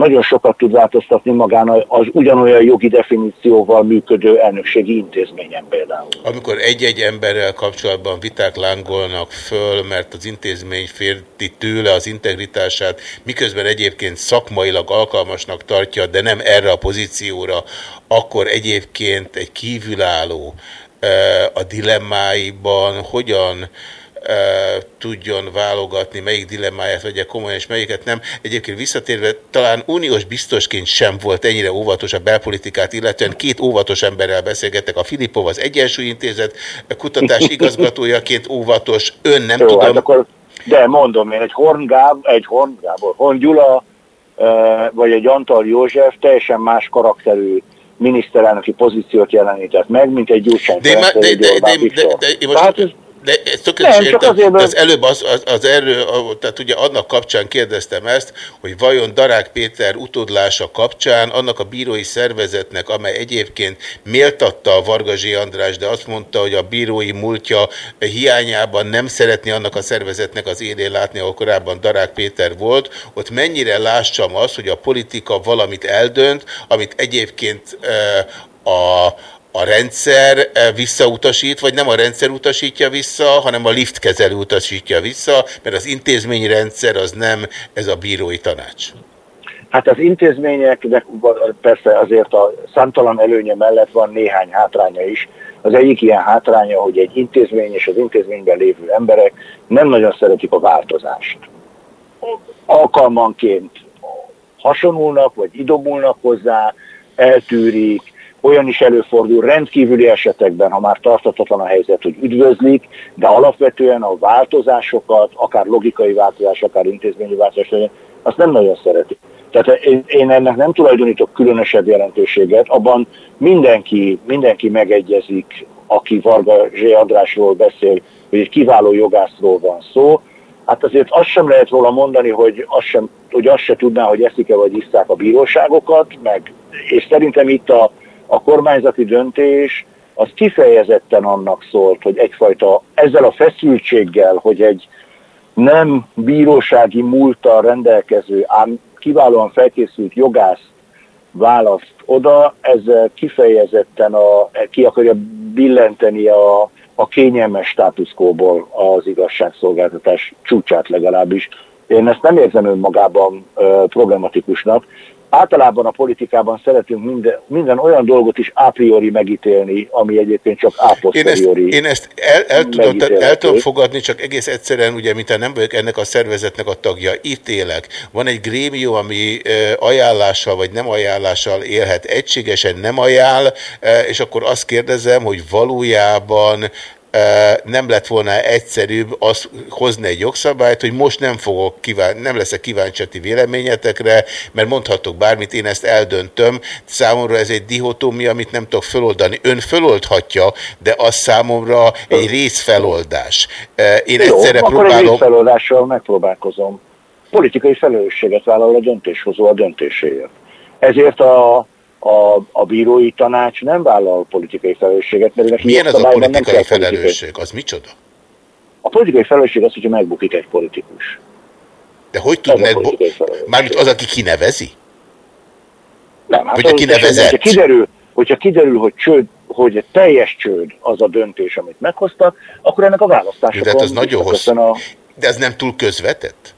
nagyon sokat tud változtatni magán az ugyanolyan jogi definícióval működő elnökségi intézményen például. Amikor egy-egy emberrel kapcsolatban viták lángolnak föl, mert az intézmény férti tőle az integritását, miközben egyébként szakmailag alkalmasnak tartja, de nem erre a pozícióra, akkor egyébként egy kívülálló a dilemmáiban hogyan tudjon válogatni, melyik dilemmáját vegye komolyan, és melyiket nem. Egyébként visszatérve, talán uniós biztosként sem volt ennyire óvatos a belpolitikát, illetően két óvatos emberrel beszélgettek. A Filipov az Egyensúlyintézet kutatás igazgatójaként óvatos, ön nem Jó, tudom. Hát akkor, de mondom én, egy Horn, Gáb, egy Horn Gábor, Horn Gyula, vagy egy Antal József teljesen más karakterű miniszterelnöki pozíciót jelenített meg, mint egy Gyurcsány de, de, de, de, de, de, de, én most, Tehát ez, de ezt tökéletesen Nem, értem, azért, de az előbb az, az, az erő, tehát ugye annak kapcsán kérdeztem ezt, hogy vajon Darák Péter utódlása kapcsán annak a bírói szervezetnek, amely egyébként méltatta a Varga Zsé András, de azt mondta, hogy a bírói múltja hiányában nem szeretné annak a szervezetnek az élén látni, ahol korábban Darák Péter volt, ott mennyire lássam azt, hogy a politika valamit eldönt, amit egyébként eh, a, a rendszer eh, visszautasít, vagy nem a rendszer utasítja vissza, hanem a liftkezelő utasítja vissza, mert az intézményrendszer az nem ez a bírói tanács. Hát az intézmények, de persze azért a számtalan előnye mellett van néhány hátránya is. Az egyik ilyen hátránya, hogy egy intézmény és az intézményben lévő emberek nem nagyon szeretik a változást. Alkalmanként hasonulnak, vagy idomulnak hozzá, eltűrik, olyan is előfordul rendkívüli esetekben, ha már tartatatlan a helyzet, hogy üdvözlik, de alapvetően a változásokat, akár logikai változás, akár intézményi változás, legyen, azt nem nagyon szeretik. Tehát én, ennek nem tulajdonítok különösebb jelentőséget, abban mindenki, mindenki megegyezik, aki Varga Zsé Andrásról beszél, hogy egy kiváló jogászról van szó. Hát azért azt sem lehet róla mondani, hogy azt, sem, hogy azt se tudná, hogy eszik-e vagy iszták a bíróságokat, meg, és szerintem itt a, a kormányzati döntés az kifejezetten annak szólt, hogy egyfajta ezzel a feszültséggel, hogy egy nem bírósági múlttal rendelkező, ám kiválóan felkészült jogász választ oda, ezzel kifejezetten a, ki akarja billenteni a, a kényelmes státuszkóból az igazságszolgáltatás csúcsát legalábbis. Én ezt nem érzem önmagában ö, problematikusnak. Általában a politikában szeretünk minden, minden olyan dolgot is a priori megítélni, ami egyébként csak a Én ezt, posteriori. én ezt el, el, tudom, el tudom fogadni, csak egész egyszerűen, ugye, mint nem vagyok ennek a szervezetnek a tagja, itt élek. Van egy grémium, ami ajánlással vagy nem ajánlással élhet, egységesen nem ajánl, és akkor azt kérdezem, hogy valójában nem lett volna egyszerűbb azt hozni egy jogszabályt, hogy most nem fogok kíván, nem leszek kíváncsi a ti véleményetekre, mert mondhatok bármit, én ezt eldöntöm. Számomra ez egy dihotómia, amit nem tudok föloldani. Ön föloldhatja, de az számomra egy részfeloldás. Én Jó, egyszerre akkor egy próbálom... részfeloldással megpróbálkozom. Politikai felelősséget vállal a döntéshozó a döntéséért. Ezért a, a, a bírói tanács nem vállal politikai felelősséget, mert neki Milyen az a politikai felelősség? Az micsoda? A politikai felelősség az, hogyha megbukik egy politikus. De hogy Ez tud a meg... politikai felelősség. Mármint az, aki kinevezi? Nem, hát Hogyha az- kinevezett. Hogyha kiderül, hogyha kiderül hogy, csőd, hogy teljes csőd az a döntés, amit meghoztak, akkor ennek a választásokon... De hát az nagyon hosszú. A, De ez nem túl közvetett?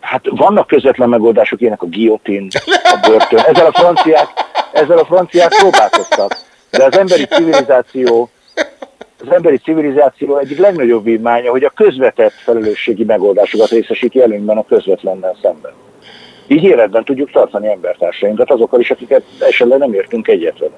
Hát vannak közvetlen megoldások, ilyenek a guillotine, a börtön. Ezzel a franciák, ezzel a franciák próbálkoztak. De az emberi civilizáció, az emberi civilizáció egyik legnagyobb vívmánya, hogy a közvetett felelősségi megoldásokat részesíti előnyben a közvetlennel szemben. Így életben tudjuk tartani embertársainkat, azokkal is, akiket esetleg nem értünk egyet.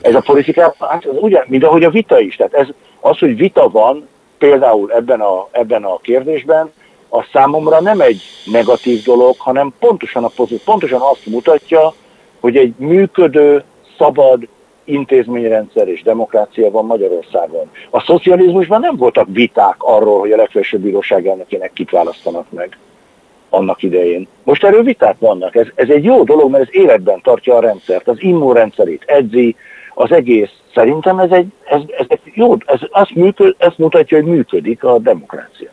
Ez a politikában, hát az ugyan, mint ahogy a vita is. Tehát ez, az, hogy vita van, például ebben a, ebben a kérdésben, az számomra nem egy negatív dolog, hanem pontosan, a pozit, pontosan azt mutatja, hogy egy működő, szabad intézményrendszer és demokrácia van Magyarországon. A szocializmusban nem voltak viták arról, hogy a legfelsőbb bíróság elnökének kit választanak meg annak idején. Most erről viták vannak. Ez, ez egy jó dolog, mert ez életben tartja a rendszert, az immunrendszerét edzi, az egész. Szerintem ez egy, ez, ez egy jó, ez azt, működ, ezt mutatja, hogy működik a demokrácia.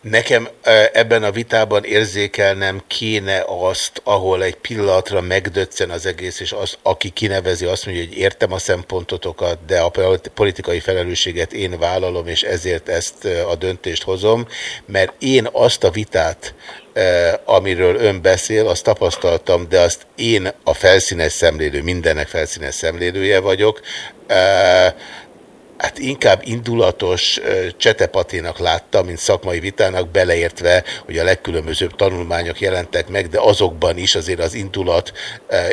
Nekem ebben a vitában érzékelnem kéne azt, ahol egy pillanatra megdöccen az egész, és az, aki kinevezi, azt mondja, hogy értem a szempontotokat, de a politikai felelősséget én vállalom, és ezért ezt a döntést hozom, mert én azt a vitát, amiről ön beszél, azt tapasztaltam, de azt én a felszínes szemlélő, mindennek felszínes szemlélője vagyok, hát inkább indulatos csetepaténak látta, mint szakmai vitának, beleértve, hogy a legkülönbözőbb tanulmányok jelentek meg, de azokban is azért az indulat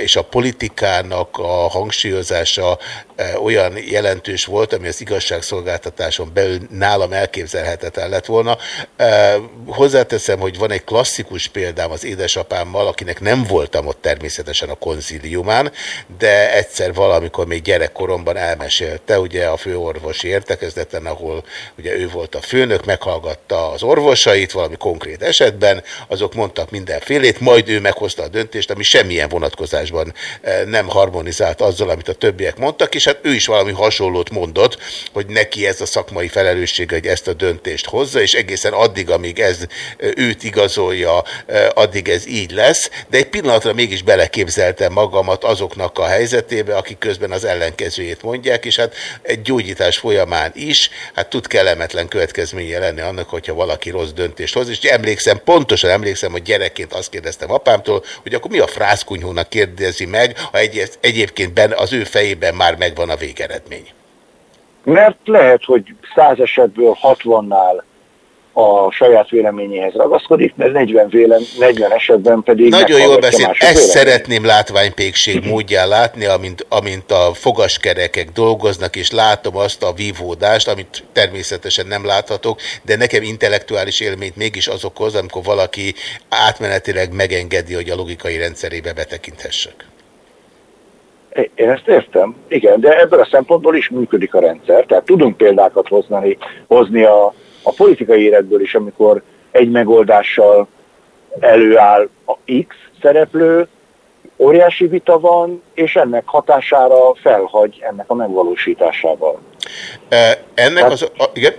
és a politikának a hangsúlyozása olyan jelentős volt, ami az igazságszolgáltatáson belül nálam elképzelhetetlen lett volna. Hozzáteszem, hogy van egy klasszikus példám az édesapámmal, akinek nem voltam ott természetesen a konzíliumán, de egyszer valamikor még gyerekkoromban elmesélte, ugye a főorvosi értekezleten, ahol ugye ő volt a főnök, meghallgatta az orvosait valami konkrét esetben, azok mondtak mindenfélét, majd ő meghozta a döntést, ami semmilyen vonatkozásban nem harmonizált azzal, amit a többiek mondtak, és hát ő is valami hasonlót mondott, hogy neki ez a szakmai felelősség, hogy ezt a döntést hozza, és egészen addig, amíg ez őt igazolja, addig ez így lesz, de egy pillanatra mégis beleképzeltem magamat azoknak a helyzetébe, akik közben az ellenkezőjét mondják, és hát egy gyógyítás folyamán is, hát tud kellemetlen következménye lenni annak, hogyha valaki rossz döntést hoz, és emlékszem, pontosan emlékszem, hogy gyerekként azt kérdeztem apámtól, hogy akkor mi a frászkunyhónak kérdezi meg, ha egy, egyébként ben, az ő fejében már meg megvan a végeredmény? Mert lehet, hogy száz esetből 60-nál a saját véleményéhez ragaszkodik, mert 40, vélem, 40 esetben pedig... Nagyon jól beszél, ezt vélemény. szeretném látványpékség módján látni, amint, amint a fogaskerekek dolgoznak, és látom azt a vívódást, amit természetesen nem láthatok, de nekem intellektuális élményt mégis az okoz, amikor valaki átmenetileg megengedi, hogy a logikai rendszerébe betekinthessek. Én ezt értem, igen, de ebből a szempontból is működik a rendszer. Tehát tudunk példákat hozni, hozni a, a politikai életből is, amikor egy megoldással előáll a X szereplő, óriási vita van, és ennek hatására felhagy ennek a megvalósításával. E, ennek tehát, az... A, igen?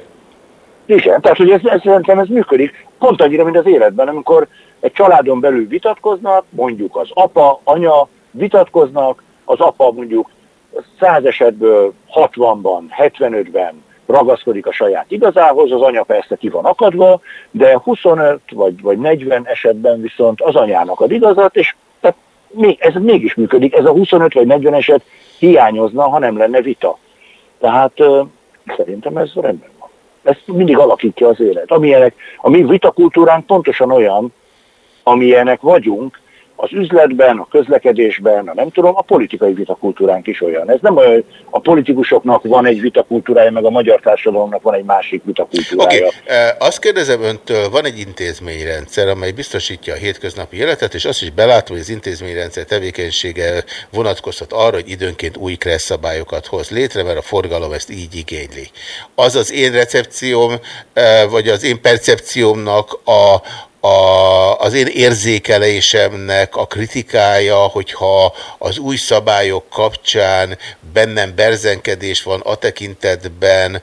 Igen, tehát hogy ez, ez szerintem ez működik. Pont annyira, mint az életben, amikor egy családon belül vitatkoznak, mondjuk az apa, anya vitatkoznak, az apa mondjuk 100 esetből 60-ban, 75-ben ragaszkodik a saját igazához, az anya persze ki van akadva, de 25 vagy, vagy 40 esetben viszont az anyának ad igazat, és tehát ez mégis működik. Ez a 25 vagy 40 eset hiányozna, ha nem lenne vita. Tehát szerintem ez rendben van. Ez mindig alakítja az élet. Amilyenek, a mi vitakultúránk pontosan olyan, amilyenek vagyunk, az üzletben, a közlekedésben, a nem tudom, a politikai vitakultúránk is olyan. Ez nem olyan, a politikusoknak van egy vitakultúrája, meg a magyar társadalomnak van egy másik vitakultúrája. Oké, okay. azt kérdezem öntől, van egy intézményrendszer, amely biztosítja a hétköznapi életet, és azt is belátom, hogy az intézményrendszer tevékenysége vonatkozhat arra, hogy időnként új kressz szabályokat hoz létre, mert a forgalom ezt így igényli. Az az én recepcióm, vagy az én percepciómnak a, a, az én érzékelésemnek a kritikája, hogyha az új szabályok kapcsán bennem berzenkedés van a tekintetben,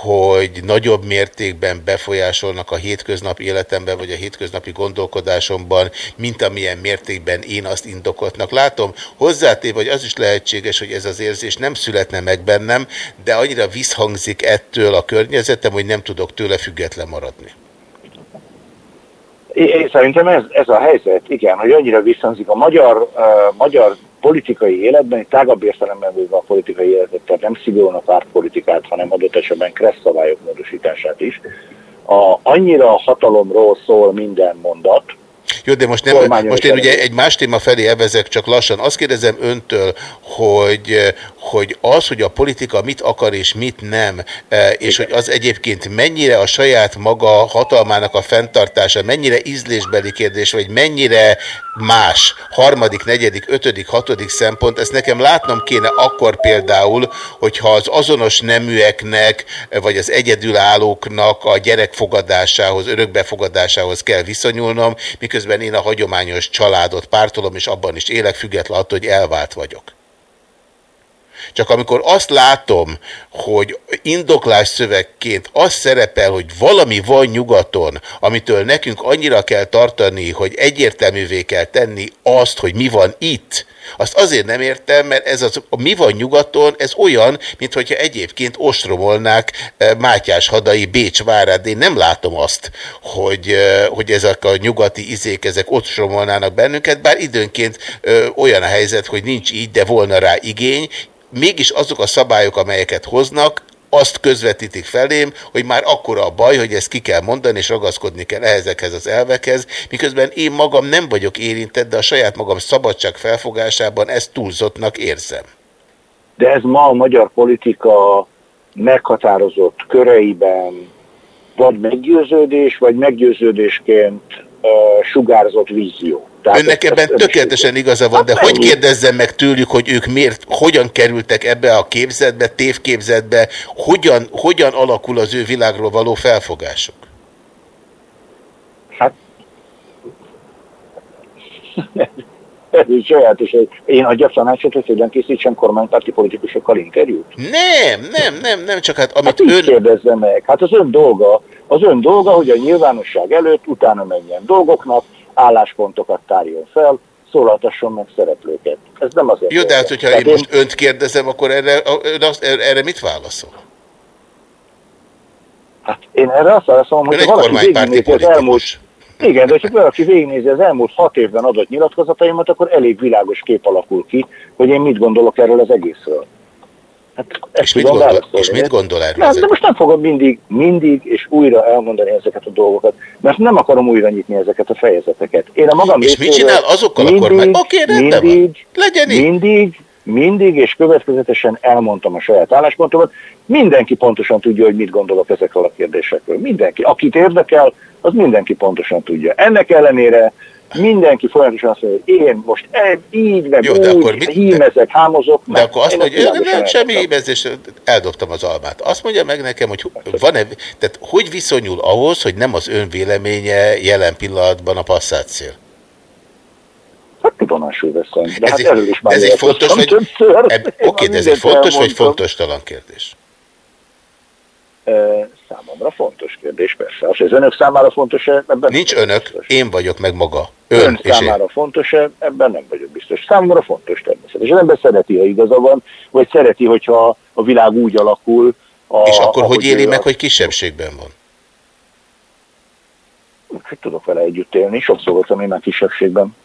hogy nagyobb mértékben befolyásolnak a hétköznapi életemben, vagy a hétköznapi gondolkodásomban, mint amilyen mértékben én azt indokoltnak látom. Hozzátéve, hogy az is lehetséges, hogy ez az érzés nem születne meg bennem, de annyira visszhangzik ettől a környezetem, hogy nem tudok tőle független maradni. Én szerintem ez, ez a helyzet, igen, hogy annyira visszhangzik a magyar, uh, magyar politikai életben, egy tágabb értelemben véve a politikai életet, tehát nem szigorúan a pártpolitikát, hanem adott esetben kressz szabályok módosítását is. A, annyira hatalomról szól minden mondat, jó, de most, nem, most én ugye egy más téma felé evezek csak lassan. Azt kérdezem öntől, hogy, hogy az, hogy a politika mit akar és mit nem, e, és Igen. hogy az egyébként mennyire a saját maga hatalmának a fenntartása, mennyire ízlésbeli kérdés, vagy mennyire más, harmadik, negyedik, ötödik, hatodik szempont, ezt nekem látnom kéne akkor például, hogyha az azonos neműeknek, vagy az egyedülállóknak a gyerekfogadásához, örökbefogadásához kell viszonyulnom, miközben én a hagyományos családot pártolom, és abban is élek, független attól, hogy elvált vagyok. Csak amikor azt látom, hogy indoklás szövegként az szerepel, hogy valami van nyugaton, amitől nekünk annyira kell tartani, hogy egyértelművé kell tenni azt, hogy mi van itt, azt azért nem értem, mert ez az, a mi van nyugaton, ez olyan, mintha egyébként ostromolnák eh, Mátyás hadai Bécs várát, én nem látom azt, hogy, eh, hogy ezek a nyugati izék, ezek ostromolnának bennünket, bár időnként ö, olyan a helyzet, hogy nincs így, de volna rá igény, mégis azok a szabályok, amelyeket hoznak, azt közvetítik felém, hogy már akkora a baj, hogy ezt ki kell mondani, és ragaszkodni kell ezekhez az elvekhez, miközben én magam nem vagyok érintett, de a saját magam szabadság felfogásában ezt túlzottnak érzem. De ez ma a magyar politika meghatározott köreiben vagy meggyőződés, vagy meggyőződésként sugárzott vízió. Tehát Önnek ebben ezt, tökéletesen igaza van, de hát hogy kérdezzem meg tőlük, hogy ők miért, hogyan kerültek ebbe a képzetbe, tévképzetbe, hogyan, hogyan alakul az ő világról való felfogásuk? Hát ez is sajátos, hogy én adjak tanácsot, hogy hogyan készítsen kormánypárti politikusokkal interjút? Nem, nem, nem, nem, csak hát amit hát ön... kérdezze meg. Hát az ön dolga, az ön dolga, hogy a nyilvánosság előtt utána menjen dolgoknak, álláspontokat tárjon fel, szólaltasson meg szereplőket. Ez nem azért. Jó, de hát, hogyha én, én most önt kérdezem, akkor erre, erre mit válaszol? Hát én erre azt válaszolom, hogy valaki végignézi az elmúlt... Igen, de hogyha valaki végignézi az elmúlt hat évben adott nyilatkozataimat, akkor elég világos kép alakul ki, hogy én mit gondolok erről az egészről. Hát és, mit gondol, és mit gondol erről? Nem, de most nem fogom mindig, mindig és újra elmondani ezeket a dolgokat, mert nem akarom újra nyitni ezeket a fejezeteket. Én a magam És mit csinál azokkal mindig, akkor meg? Oké, okay, mindig, Legyen így. Mindig, mindig és következetesen elmondtam a saját álláspontomat. Mindenki pontosan tudja, hogy mit gondolok ezekről a kérdésekről. Mindenki. Akit érdekel, az mindenki pontosan tudja. Ennek ellenére mindenki folyamatosan azt mondja, hogy én most ez, így, meg Jó, úgy, de akkor mit, hímezek, hámozok. De akkor azt mondja, hogy nem, semmi hímezés, eldobtam az almát. Azt mondja meg nekem, hogy van-e, tehát hogy viszonyul ahhoz, hogy nem az ön véleménye jelen pillanatban a passzátszél? Hát tudomásul veszem. De ez hát egy, is már ez egy fontos, vagy, oké, de ez egy fontos, vagy fontos talan kérdés? Számomra fontos kérdés, persze. Az, az önök számára fontos-e? Ebben Nincs önök, biztos. én vagyok meg maga. Ön, ön számára fontos-e? Ebben nem vagyok biztos. Számomra fontos természetesen. Az ember szereti, ha igaza van, vagy szereti, hogyha a világ úgy alakul. A, És akkor hogy éli meg, a... hogy kisebbségben van? Tudok vele együtt élni. Sokszor voltam én már kisebbségben.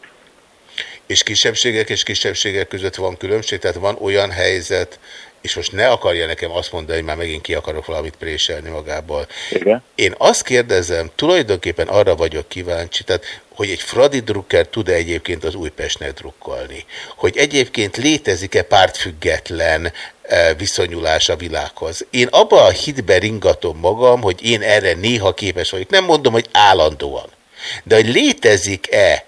És kisebbségek és kisebbségek között van különbség? Tehát van olyan helyzet, és most ne akarja nekem azt mondani, hogy már megint ki akarok valamit préselni magából. Igen. Én azt kérdezem, tulajdonképpen arra vagyok kíváncsi, tehát, hogy egy Fradi drukker tud-e egyébként az Újpestnek drukkolni? Hogy egyébként létezik-e pártfüggetlen e, viszonyulás a világhoz? Én abba a hitbe ringatom magam, hogy én erre néha képes vagyok. Nem mondom, hogy állandóan. De hogy létezik-e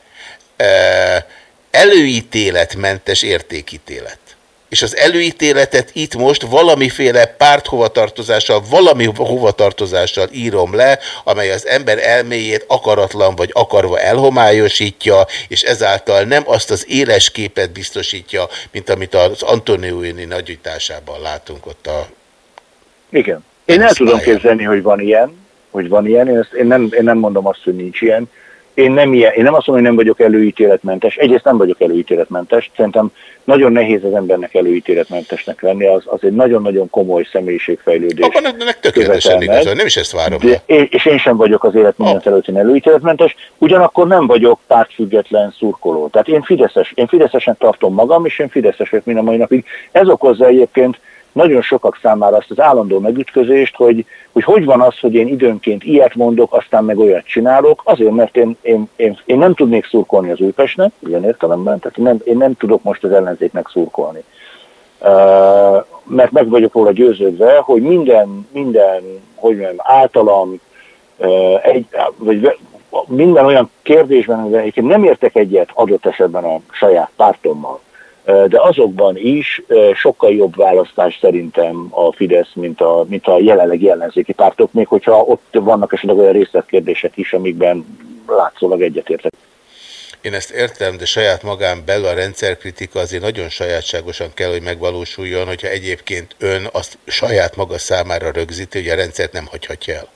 e, előítéletmentes értékítélet? és az előítéletet itt most valamiféle párthovatartozással, valami hovatartozással írom le, amely az ember elméjét akaratlan vagy akarva elhomályosítja, és ezáltal nem azt az éles képet biztosítja, mint amit az Antonioni nagyütásában látunk ott a... Igen. Én el tudom képzelni, hogy van ilyen, hogy van ilyen, én, ezt, én, nem, én nem mondom azt, hogy nincs ilyen, én nem, ilyen, én nem azt mondom, hogy nem vagyok előítéletmentes. Egyrészt nem vagyok előítéletmentes. Szerintem nagyon nehéz az embernek előítéletmentesnek lenni, az, az egy nagyon-nagyon komoly személyiségfejlődés. Akkor ennek tökéletesen igaz, nem is ezt várom. De, és én sem vagyok az élet minden területén előítéletmentes, ugyanakkor nem vagyok pártfüggetlen szurkoló. Tehát én, Fideszes, én Fideszesen tartom magam, és én Fideszes vagyok mind a mai napig. Ez okozza egyébként nagyon sokak számára azt az állandó megütközést, hogy, hogy hogy van az, hogy én időnként ilyet mondok, aztán meg olyat csinálok, azért, mert én, én, én, én nem tudnék szurkolni az Újpestnek, ilyen értelemben, tehát nem, én nem tudok most az ellenzéknek szurkolni. Uh, mert meg vagyok róla győződve, hogy minden, minden hogy mondjam, általam uh, egy, vagy minden olyan kérdésben, amivel egyébként nem értek egyet adott esetben a saját pártommal, de azokban is sokkal jobb választás szerintem a Fidesz, mint a, mint a jelenlegi ellenzéki pártok, még hogyha ott vannak esetleg olyan részletkérdések is, amikben látszólag egyetértek. Én ezt értem, de saját magán belül a rendszerkritika azért nagyon sajátságosan kell, hogy megvalósuljon, hogyha egyébként ön azt saját maga számára rögzíti, hogy a rendszert nem hagyhatja el.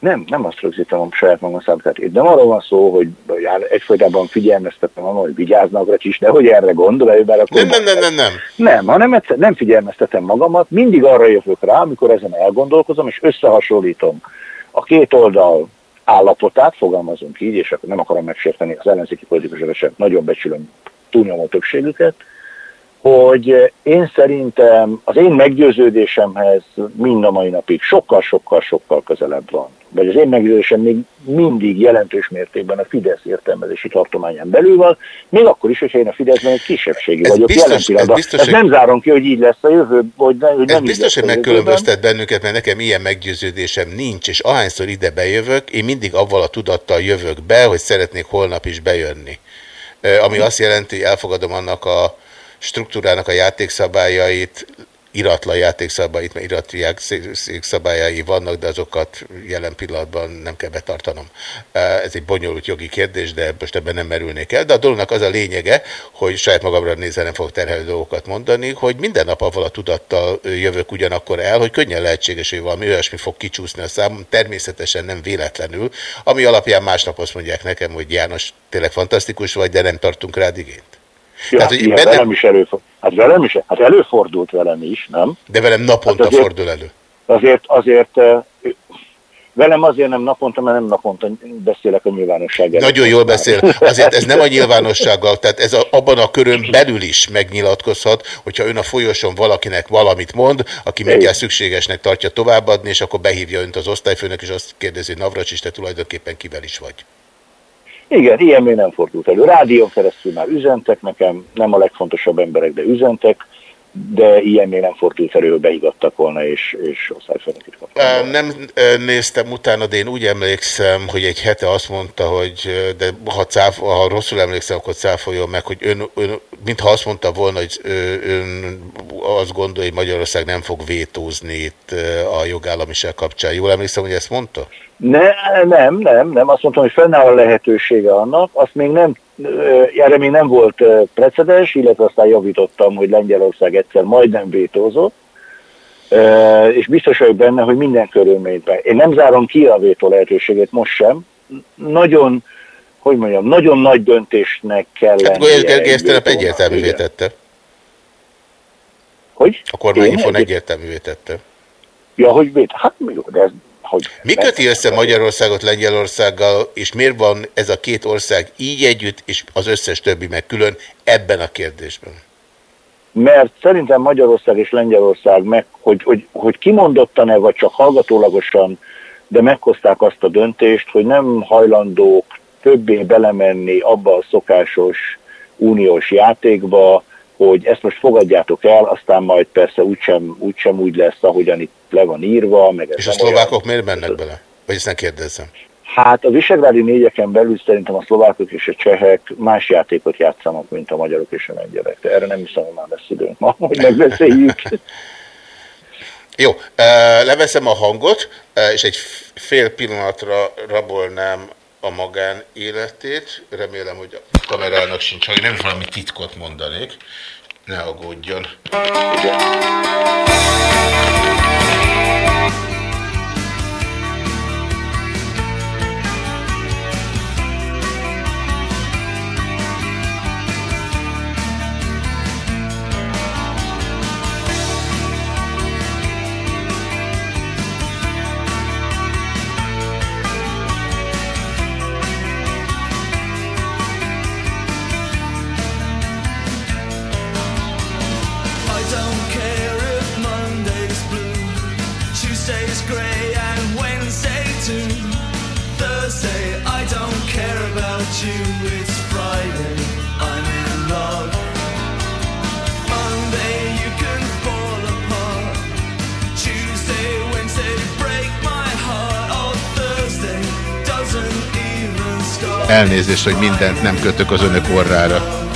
Nem, nem azt rögzítem a saját magam itt nem arról van szó, hogy egyfolytában figyelmeztetem magam, hogy vigyáznak is, de hogy erre gondol ő akkor nem, nem, nem, nem, nem. Nem, hanem egyszer nem figyelmeztetem magamat, mindig arra jövök rá, amikor ezen elgondolkozom, és összehasonlítom a két oldal állapotát, fogalmazunk így, és akkor nem akarom megsérteni az ellenzéki politikusokat sem, nagyon becsülöm túlnyomó többségüket, hogy én szerintem az én meggyőződésemhez mind a mai napig sokkal-sokkal-sokkal közelebb van. Vagy az én meggyőződésem még mindig jelentős mértékben a Fidesz értelmezési tartományán belül van, még akkor is, hogyha én a Fideszben egy kisebbségi ez vagyok biztos, jelen pillanatban. Ez, biztos, ez nem zárom ki, hogy így lesz a jövő, vagy ne, hogy ez nem biztos, hogy megkülönböztet bennünket, mert nekem ilyen meggyőződésem nincs, és ahányszor ide bejövök, én mindig avval a tudattal jövök be, hogy szeretnék holnap is bejönni. Ami azt jelenti, hogy elfogadom annak a struktúrának a játékszabályait, iratlan játékszabályait, mert irati játékszabályai vannak, de azokat jelen pillanatban nem kell betartanom. Ez egy bonyolult jogi kérdés, de most ebben nem merülnék el. De a dolognak az a lényege, hogy saját magamra nézve nem fogok terhelő dolgokat mondani, hogy minden nap avval a tudattal jövök ugyanakkor el, hogy könnyen lehetséges, hogy valami olyasmi fog kicsúszni a szám, természetesen nem véletlenül, ami alapján másnap azt mondják nekem, hogy János, tényleg fantasztikus vagy, de nem tartunk rád igényt. Ja, Tehát, hogy benne... velem is előfordult. Hát velem is, hát előfordult velem is, nem? De velem naponta hát azért, fordul elő. Azért, azért velem azért nem naponta, mert nem naponta beszélek a nyilvánossággal. Nagyon jól beszél. Azért ez nem a nyilvánossággal, tehát ez a, abban a körön belül is megnyilatkozhat, hogyha ön a folyoson valakinek valamit mond, aki mindjárt szükségesnek tartja továbbadni, és akkor behívja önt az osztályfőnök, és azt kérdezi, Navracsis, te tulajdonképpen kivel is vagy. Igen, ilyen még nem fordult elő. Rádión keresztül már üzentek nekem, nem a legfontosabb emberek, de üzentek, de ilyen még nem fordult elő, hogy behigattak volna, és, és osztályfőnökét kaptam. Nem néztem utána, de én úgy emlékszem, hogy egy hete azt mondta, hogy de ha, cáf, ha rosszul emlékszem, akkor cáfoljon meg, hogy ön, ön mintha azt mondta volna, hogy ön azt gondolja, hogy Magyarország nem fog vétózni itt a jogállamiság kapcsán. Jól emlékszem, hogy ezt mondta? Ne, nem, nem, nem. Azt mondtam, hogy fennáll a lehetősége annak. Azt még nem, erre még nem volt precedens, illetve aztán javítottam, hogy Lengyelország egyszer majdnem vétózott. És biztos vagyok benne, hogy minden körülményben. Én nem zárom ki a vétó lehetőségét most sem. Nagyon, hogy mondjam, nagyon nagy döntésnek kell hát, lennie. Hát Gergely ezt egyértelművé tette. Hogy? A kormányinfon egyértelművé tette. Ja, hogy vét. Hát jó, de ez hogy Mi köti össze Magyarországot Lengyelországgal, és miért van ez a két ország így együtt, és az összes többi meg külön ebben a kérdésben? Mert szerintem Magyarország és Lengyelország meg, hogy, hogy, hogy kimondottan-e, vagy csak hallgatólagosan, de meghozták azt a döntést, hogy nem hajlandók többé belemenni abba a szokásos uniós játékba, hogy ezt most fogadjátok el, aztán majd persze úgysem, úgysem úgy lesz, ahogyan itt le van írva. Meg És a szlovákok olyan... miért mennek bele? Vagy ezt ne kérdezzem? Hát a visegrádi négyeken belül szerintem a szlovákok és a csehek más játékot játszanak, mint a magyarok és a lengyelek. De erre nem hiszem, hogy már lesz időnk ma, hogy megbeszéljük. Jó, leveszem a hangot, és egy fél pillanatra rabolnám a magán életét. Remélem, hogy a kamerának sincs, hogy nem valami titkot mondanék. Ne aggódjon. Elnézést, hogy mindent nem kötök az önök orrára.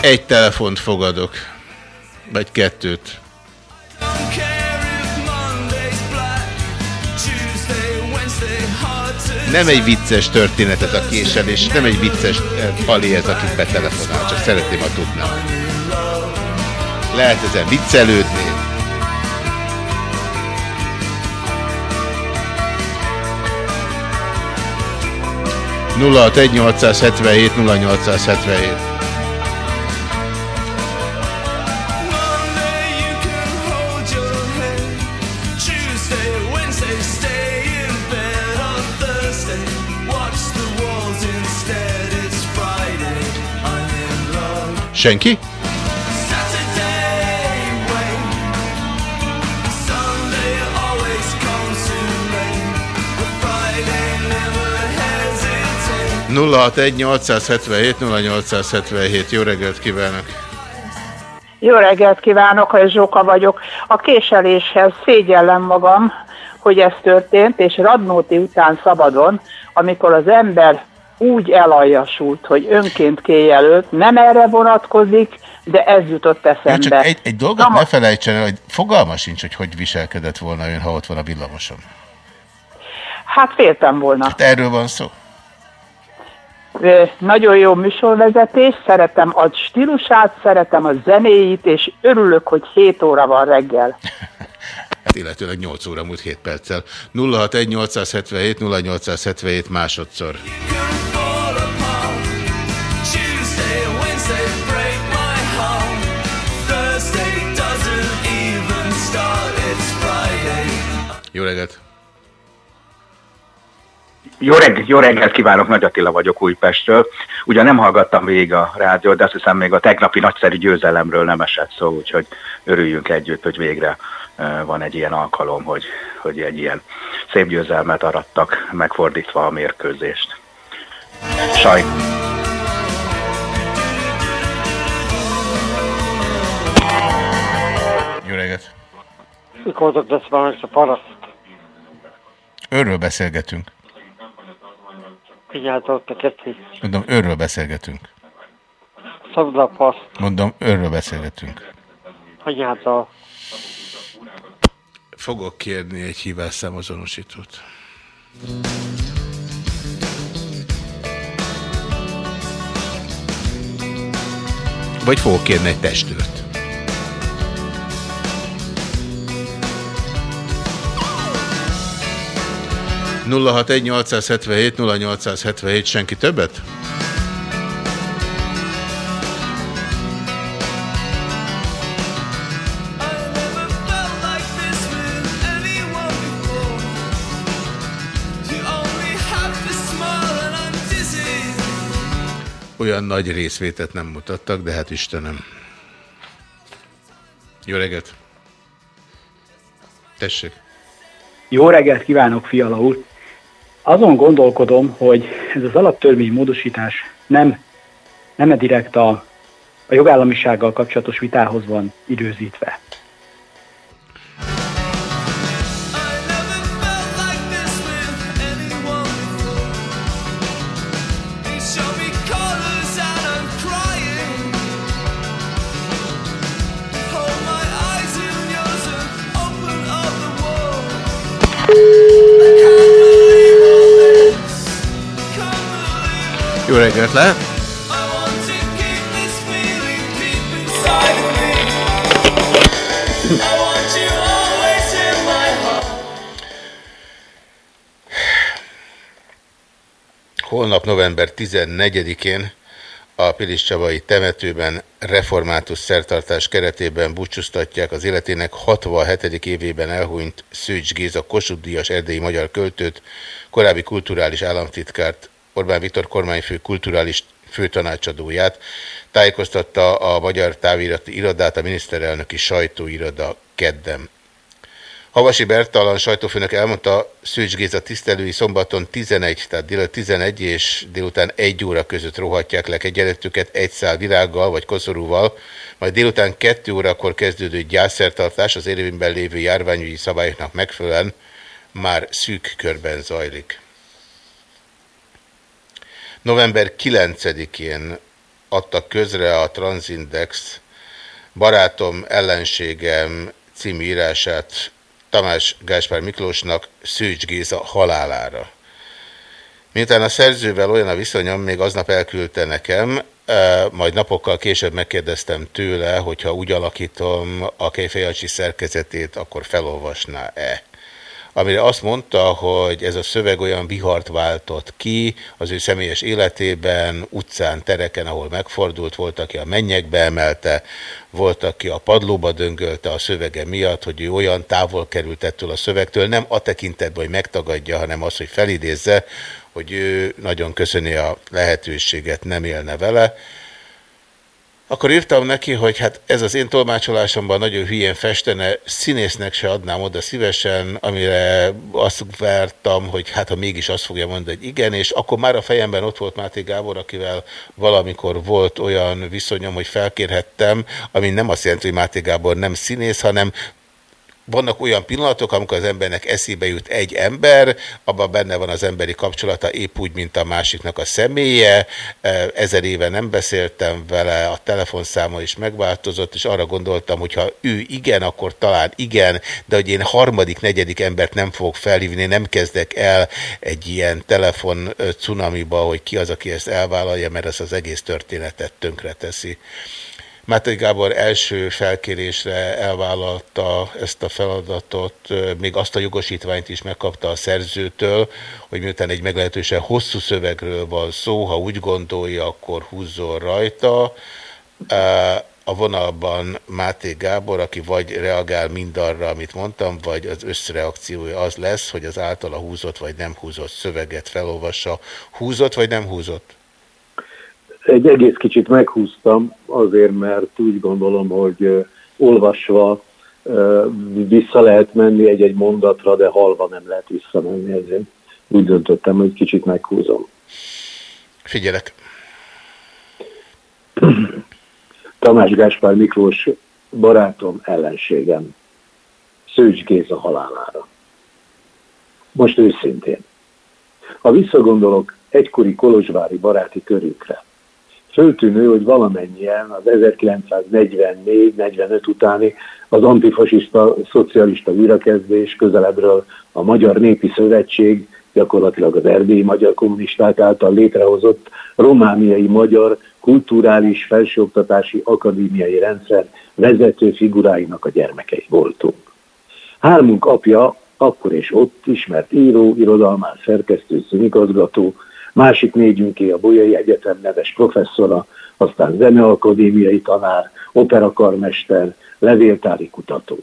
Egy telefont fogadok. Vagy kettőt. Nem egy vicces történetet a késelés, nem egy vicces eh, Pali ez, akit betelefonál, csak szeretném, ha tudnám. Lehet ezen viccelődni. Nulla 0877 0877 Senki? Nulla 877 0877. Jó reggelt kívánok! Jó reggelt kívánok, hogy Zsóka vagyok. A késeléshez szégyellem magam, hogy ez történt, és Radnóti után szabadon, amikor az ember úgy elaljasult, hogy önként kéjelölt, nem erre vonatkozik, de ez jutott eszembe. csak egy, egy dolgot Na, ne felejtsen hogy fogalma sincs, hogy hogy viselkedett volna ön, ha ott van a villamoson. Hát féltem volna. Hát erről van szó. Nagyon jó műsorvezetés, szeretem a stílusát, szeretem a zenéit, és örülök, hogy 7 óra van reggel. hát illetőleg 8 óra múlt 7 perccel. 061 877 0877 másodszor. Jó reggelt! Jó, reggelt, jó reggelt kívánok, Nagy Attila vagyok Újpestről. Ugyan nem hallgattam végig a rádiót, de azt hiszem még a tegnapi nagyszerű győzelemről nem esett szó, úgyhogy örüljünk együtt, hogy végre van egy ilyen alkalom, hogy, hogy egy ilyen szép győzelmet arattak, megfordítva a mérkőzést. Sajt. Jó reggelt! Mikor lesz már a paraszt? Őről beszélgetünk. Figyeltok, te keci. Mondom, őről beszélgetünk. Szabdapaszt. Mondom, őről beszélgetünk. Anyától. Fogok kérni egy hívásszámozonosítót. Vagy fogok kérni egy testőrt. 061 0877 senki többet? Olyan nagy részvétet nem mutattak, de hát Istenem. Jó reggelt! Tessék! Jó reggelt kívánok, Fiala úr! Azon gondolkodom, hogy ez az alaptörvény módosítás nem, nem direkt a, a jogállamisággal kapcsolatos vitához van időzítve. Jó reggelt lehet! Holnap november 14-én a Pilis Csabai temetőben református szertartás keretében búcsúztatják az életének 67. évében elhunyt Szőcs Géza Kossuth Díjas erdélyi magyar költőt, korábbi kulturális államtitkárt, Orbán Viktor kormányfő kulturális főtanácsadóját, tájékoztatta a Magyar Távirati Irodát a miniszterelnöki sajtóiroda kedden. Havasi Bertalan sajtófőnök elmondta, Szűcs Géza tisztelői szombaton 11, tehát délután 11 és délután 1 óra között rohatják le egyenletüket egy szál virággal vagy koszorúval, majd délután 2 órakor kezdődő gyászszertartás az érvényben lévő járványügyi szabályoknak megfelelően már szűk körben zajlik. November 9-én adta közre a Transindex Barátom, ellenségem című írását Tamás Gáspár Miklósnak Szőcs Géza halálára. Miután a szerzővel olyan a viszonyom, még aznap elküldte nekem, majd napokkal később megkérdeztem tőle, hogyha úgy alakítom a Kejfejacsi szerkezetét, akkor felolvasná-e amire azt mondta, hogy ez a szöveg olyan vihart váltott ki az ő személyes életében, utcán, tereken, ahol megfordult, volt, aki a mennyekbe emelte, volt, aki a padlóba döngölte a szövege miatt, hogy ő olyan távol került ettől a szövegtől, nem a tekintetben, hogy megtagadja, hanem az, hogy felidézze, hogy ő nagyon köszöni a lehetőséget, nem élne vele, akkor írtam neki, hogy hát ez az én tolmácsolásomban nagyon hülyén festene, színésznek se adnám oda szívesen, amire azt vártam, hogy hát ha mégis azt fogja mondani, hogy igen, és akkor már a fejemben ott volt Máté Gábor, akivel valamikor volt olyan viszonyom, hogy felkérhettem, ami nem azt jelenti, hogy Máté Gábor nem színész, hanem vannak olyan pillanatok, amikor az embernek eszébe jut egy ember, abban benne van az emberi kapcsolata épp úgy, mint a másiknak a személye. E, ezer éve nem beszéltem vele, a telefonszáma is megváltozott, és arra gondoltam, hogy ha ő igen, akkor talán igen, de hogy én harmadik, negyedik embert nem fogok felhívni, nem kezdek el egy ilyen telefon cunamiba, hogy ki az, aki ezt elvállalja, mert ez az egész történetet tönkre teszi. Máté Gábor első felkérésre elvállalta ezt a feladatot, még azt a jogosítványt is megkapta a szerzőtől, hogy miután egy meglehetősen hosszú szövegről van szó, ha úgy gondolja, akkor húzzon rajta. A vonalban Máté Gábor, aki vagy reagál mindarra, amit mondtam, vagy az összreakciója az lesz, hogy az általa húzott vagy nem húzott szöveget felolvassa. Húzott vagy nem húzott? Egy egész kicsit meghúztam, azért, mert úgy gondolom, hogy olvasva vissza lehet menni egy-egy mondatra, de halva nem lehet visszamenni, ezért úgy döntöttem, hogy kicsit meghúzom. Figyelek. Tamás Gáspár Miklós barátom, ellenségem. Szőcs Géza halálára. Most őszintén. Ha visszagondolok egykori kolozsvári baráti körükre, föltűnő, hogy valamennyien az 1944-45 utáni az antifasiszta szocialista újrakezdés közelebbről a Magyar Népi Szövetség, gyakorlatilag az erdélyi magyar kommunisták által létrehozott romániai magyar kulturális felsőoktatási akadémiai rendszer vezető figuráinak a gyermekei voltunk. Hármunk apja akkor és ott ismert író, irodalmár, szerkesztő, színigazgató, másik négyünké a Bolyai Egyetem neves professzora, aztán zeneakadémiai tanár, operakarmester, levéltári kutató.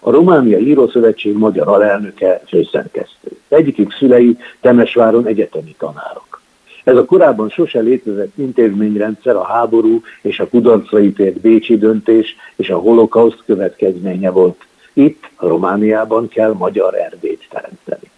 A Románia Írószövetség magyar alelnöke, főszerkesztő. Egyikük szülei Temesváron egyetemi tanárok. Ez a korábban sose létezett intézményrendszer a háború és a kudarcra ítélt Bécsi döntés és a holokauszt következménye volt. Itt, Romániában kell magyar erdét teremteni.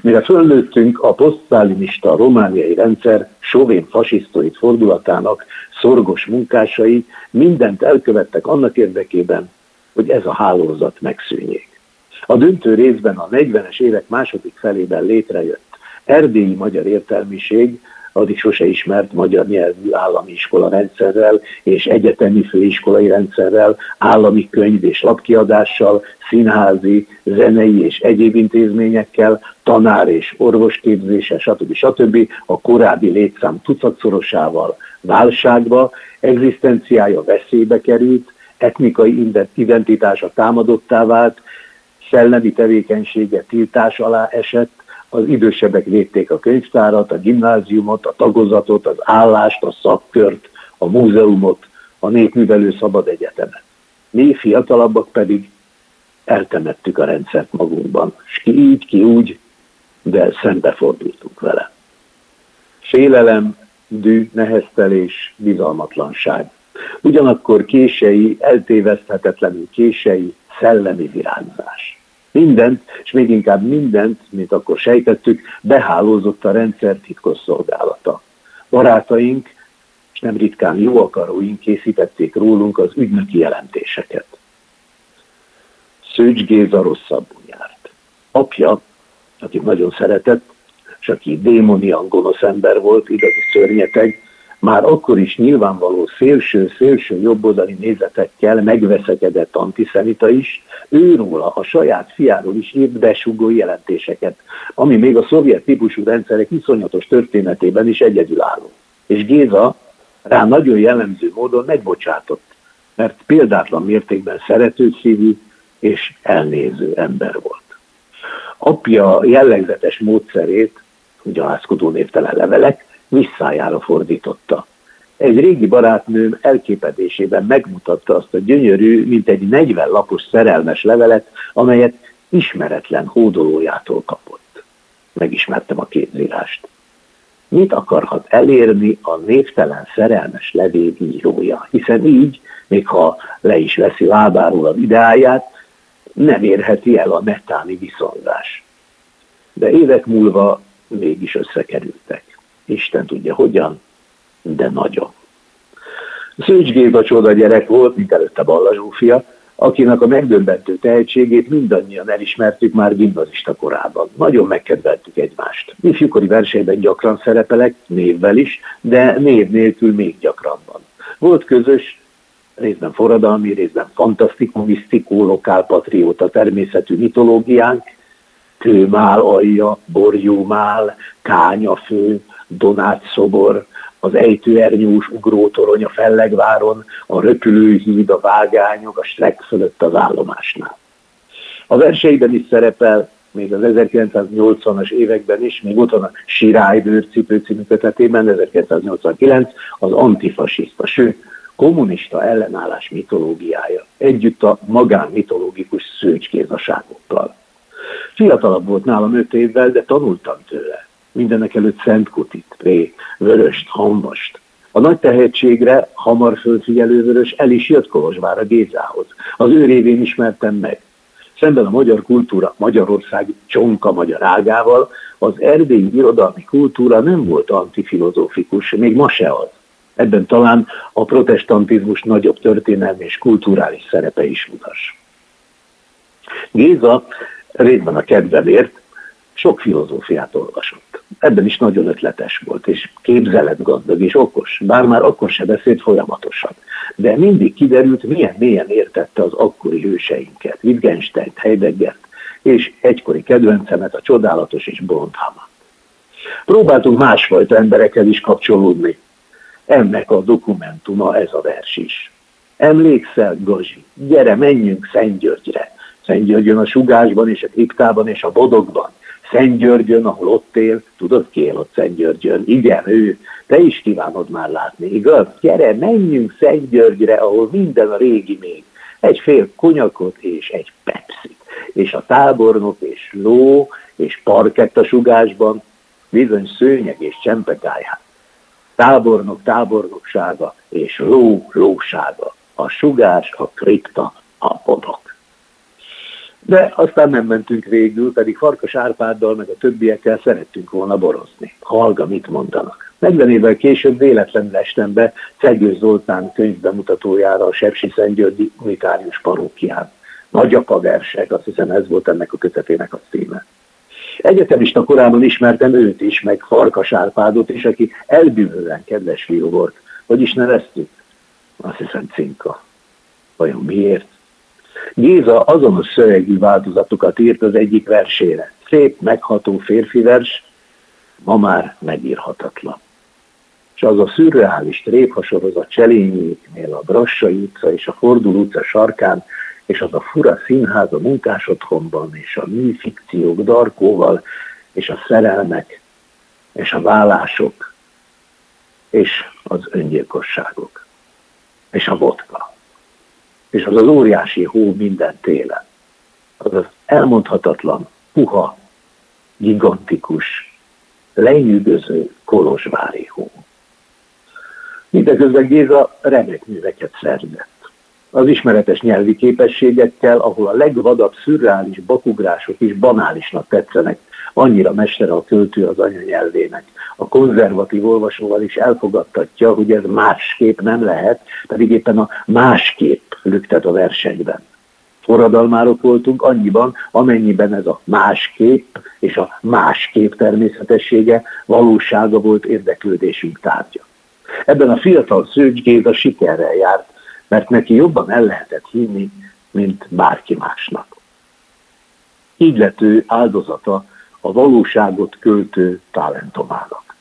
Mire fölnőttünk a posztszálinista romániai rendszer sovén fasisztoid fordulatának szorgos munkásai mindent elkövettek annak érdekében, hogy ez a hálózat megszűnjék. A döntő részben a 40-es évek második felében létrejött erdélyi magyar értelmiség addig sose ismert magyar nyelvű állami iskola rendszerrel és egyetemi főiskolai rendszerrel, állami könyv és lapkiadással, színházi, zenei és egyéb intézményekkel, tanár és orvosképzése, stb. stb. a korábbi létszám tucatszorosával válságba, egzisztenciája veszélybe került, etnikai identitása támadottá vált, szellemi tevékenysége tiltás alá esett, az idősebbek védték a könyvtárat, a gimnáziumot, a tagozatot, az állást, a szakkört, a múzeumot, a Népművelő Szabad Egyetemet. Mi fiatalabbak pedig eltemettük a rendszert magunkban. És ki így, ki úgy, de szembefordultunk vele. Félelem, dű, neheztelés, bizalmatlanság. Ugyanakkor kései, eltéveszthetetlenül kései, szellemi virágzás mindent, és még inkább mindent, mint akkor sejtettük, behálózott a rendszer titkos szolgálata. Barátaink, és nem ritkán jó akaróink készítették rólunk az ügynöki jelentéseket. Szőcs Géza rosszabbul járt. Apja, aki nagyon szeretett, és aki démonian gonosz ember volt, igazi szörnyeteg, már akkor is nyilvánvaló szélső-szélső jobboldali nézetekkel megveszekedett antiszemita is, őróla, a saját fiáról is írt besugó jelentéseket, ami még a szovjet típusú rendszerek iszonyatos történetében is egyedülálló. És Géza rá nagyon jellemző módon megbocsátott, mert példátlan mértékben szeretőszívű és elnéző ember volt. Apja jellegzetes módszerét, ugye a házkodó névtelen levelek, visszájára fordította. Egy régi barátnőm elképedésében megmutatta azt a gyönyörű, mint egy 40 lapos szerelmes levelet, amelyet ismeretlen hódolójától kapott. Megismertem a kézírást. Mit akarhat elérni a névtelen szerelmes levél írója? Hiszen így, még ha le is veszi lábáról az ideáját, nem érheti el a metáni viszonzás. De évek múlva mégis összekerültek. Isten tudja hogyan, de nagyon. Szőcs Géza csoda gyerek volt, mint előtte Balla Zsófia, akinek a megdöbbentő tehetségét mindannyian elismertük már gimnazista korában. Nagyon megkedveltük egymást. Ifjúkori versenyben gyakran szerepelek, névvel is, de név nélkül még gyakrabban. Volt közös, részben forradalmi, részben fantasztikumisztikó, lokálpatrióta természetű mitológiánk, kőmál alja, borjúmál, kányafő, donát szobor, az ejtőernyős ugrótorony a Fellegváron, a röpülőhíd, a vágányok, a Strek fölött az állomásnál. A verseiben is szerepel, még az 1980-as években is, még ott a Sirály bőrcipő című kötetében, 1989, az antifasiszta, sőt, kommunista ellenállás mitológiája, együtt a magánmitológikus szőcskézaságokkal. Fiatalabb volt nálam öt évvel, de tanultam tőle mindenek előtt Szent Kutit, Pré, Vöröst, Hamvast. A nagy tehetségre hamar fölfigyelő Vörös el is jött Kolozsvára Gézához. Az ő révén ismertem meg. Szemben a magyar kultúra Magyarország csonka magyar ágával, az erdélyi irodalmi kultúra nem volt antifilozófikus, még ma se az. Ebben talán a protestantizmus nagyobb történelmi és kulturális szerepe is utas. Géza részben a kedvemért sok filozófiát olvasott. Ebben is nagyon ötletes volt, és képzeletgazdag és okos, bár már akkor se beszélt folyamatosan. De mindig kiderült, milyen mélyen értette az akkori hőseinket, Wittgenstein, Heideggert, és egykori kedvencemet, a csodálatos és Bondhamat. Próbáltunk másfajta emberekkel is kapcsolódni. Ennek a dokumentuma ez a vers is. Emlékszel, Gazi, gyere, menjünk Szentgyörgyre. Szentgyörgyön a sugásban és a kriptában és a bodogban Györgyön, ahol ott él, tudod ki él ott Györgyön? Igen, ő. Te is kívánod már látni, igaz? Gyere, menjünk Györgyre, ahol minden a régi még. Egy fél konyakot és egy pepsit. És a tábornok és ló és parkett a sugásban, bizony szőnyeg és csempekáját. Tábornok tábornoksága és ló lósága. A sugás, a kripta, a bodok. De aztán nem mentünk végül, pedig Farkas Árpáddal meg a többiekkel szerettünk volna borozni. Hallga, mit mondanak. 40 évvel később véletlenül estem be Szegő Zoltán könyvbemutatójára a Sepsi Szentgyörgyi unitárius parókián. Nagyapa versek, azt hiszem ez volt ennek a kötetének a címe. Egyetemista korában ismertem őt is, meg Farkas Árpádot is, aki elbűvően kedves fiú volt. Is neveztük? Azt hiszem Cinka. Vajon miért? Géza azonos szövegi változatokat írt az egyik versére. Szép, megható férfi vers, ma már megírhatatlan. És az a szürreális tréfasorozat Cselényéknél, a Brassai utca és a Fordul utca sarkán, és az a fura színház a munkásotthonban, és a műfikciók darkóval, és a szerelmek, és a vállások, és az öngyilkosságok, és a vodka és az az óriási hó minden télen. Az az elmondhatatlan, puha, gigantikus, lenyűgöző kolozsvári hó. Mindeközben Géza remek műveket szerzett. Az ismeretes nyelvi képességekkel, ahol a legvadabb szürreális bakugrások is banálisnak tetszenek, annyira mestere a költő az anyanyelvének. A konzervatív olvasóval is elfogadtatja, hogy ez másképp nem lehet, pedig éppen a másképp lüktet a versenyben. Forradalmárok voltunk annyiban, amennyiben ez a másképp és a másképp természetessége valósága volt érdeklődésünk tárgya. Ebben a fiatal Szőcs Géza sikerrel járt, mert neki jobban el lehetett hinni, mint bárki másnak. Így lett ő áldozata a valóságot költő talentomának.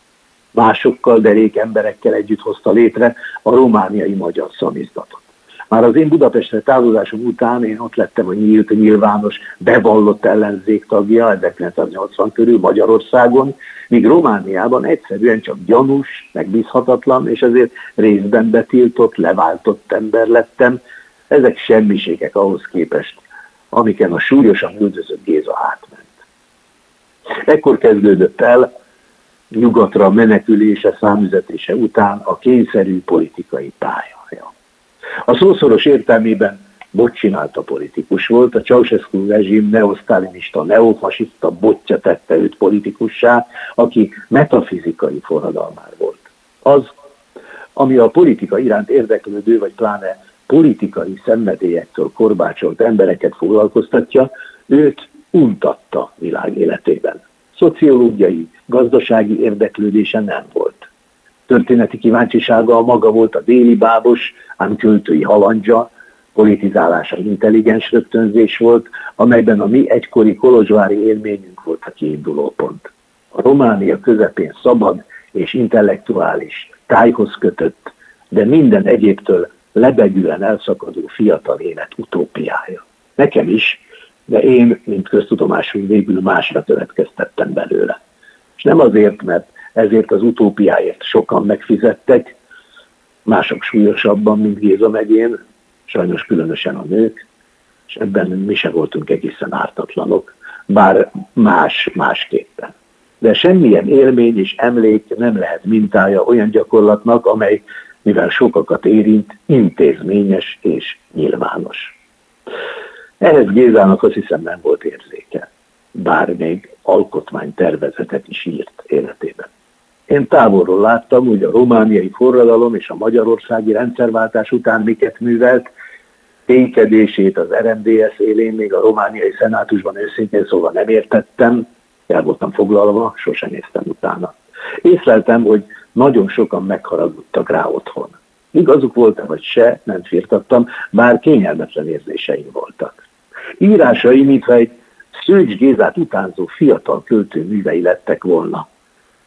Másokkal, derék emberekkel együtt hozta létre a romániai magyar szamizdatot. Már az én Budapestre távozásom után én ott lettem a nyílt, nyilvános, bevallott ellenzék tagja 1980 körül Magyarországon, míg Romániában egyszerűen csak gyanús, megbízhatatlan, és ezért részben betiltott, leváltott ember lettem. Ezek semmiségek ahhoz képest, amiken a súlyosan üldözött Géza átment. Ekkor kezdődött el nyugatra menekülése, számüzetése után a kényszerű politikai pálya. A szószoros értelmében bocsinálta politikus volt, a Ceausescu rezsim neosztálinista, neofasiszta botja tette őt politikussá, aki metafizikai forradalmár volt. Az, ami a politika iránt érdeklődő, vagy pláne politikai szenvedélyektől korbácsolt embereket foglalkoztatja, őt untatta világ életében. Szociológiai, gazdasági érdeklődése nem volt. Történeti kíváncsisága a maga volt a déli bábos, ám költői halandja, politizálása intelligens rögtönzés volt, amelyben a mi egykori kolozsvári élményünk volt a kiinduló pont. A Románia közepén szabad és intellektuális, tájhoz kötött, de minden egyébtől lebegűen elszakadó fiatal élet utópiája. Nekem is, de én, mint köztudomású végül másra következtettem belőle. És nem azért, mert ezért az utópiáért sokan megfizettek, mások súlyosabban, mint Géza megyén, sajnos különösen a nők, és ebben mi se voltunk egészen ártatlanok, bár más másképpen. De semmilyen élmény és emlék nem lehet mintája olyan gyakorlatnak, amely, mivel sokakat érint, intézményes és nyilvános. Ehhez Gézának azt hiszem nem volt érzéke, bár még alkotmánytervezetet is írt életében. Én távolról láttam, hogy a romániai forradalom és a magyarországi rendszerváltás után miket művelt, ténykedését az RMDS élén, még a romániai szenátusban őszintén szóval nem értettem, el voltam foglalva, sosem néztem utána. Észleltem, hogy nagyon sokan megharagudtak rá otthon. Igazuk volt-e vagy se, nem firtattam, bár kényelmetlen érzéseim voltak. Írásai, mintha egy Szőcs Gézát utánzó fiatal költő művei lettek volna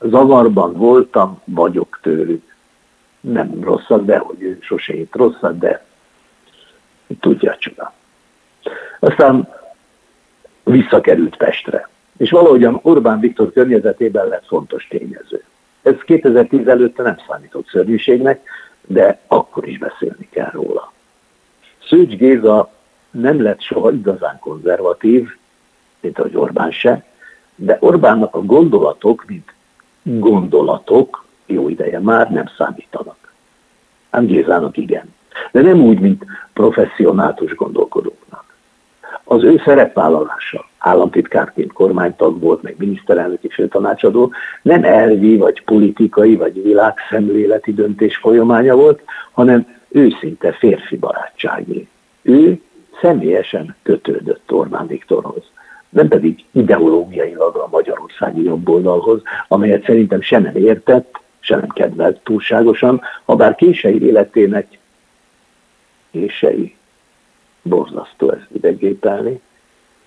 zavarban voltam, vagyok tőlük. Nem rosszak, de hogy ő sose itt rosszak, de tudja csoda. Aztán visszakerült Pestre. És valahogyan Orbán Viktor környezetében lett fontos tényező. Ez 2010 előtte nem számított szörnyűségnek, de akkor is beszélni kell róla. Szőcs Géza nem lett soha igazán konzervatív, mint ahogy Orbán se, de Orbánnak a gondolatok, mint gondolatok jó ideje már nem számítanak. Ám Gézának igen. De nem úgy, mint professzionátus gondolkodóknak. Az ő szerepvállalása, államtitkárként kormánytag volt, meg miniszterelnöki főtanácsadó, nem elvi, vagy politikai, vagy világszemléleti döntés folyamánya volt, hanem őszinte férfi barátsági. Ő személyesen kötődött Orbán Viktorhoz nem pedig ideológiailag a magyarországi jobboldalhoz, amelyet szerintem se nem értett, se nem kedvelt túlságosan, ha bár kései életének kései, borzasztó ezt idegépelni,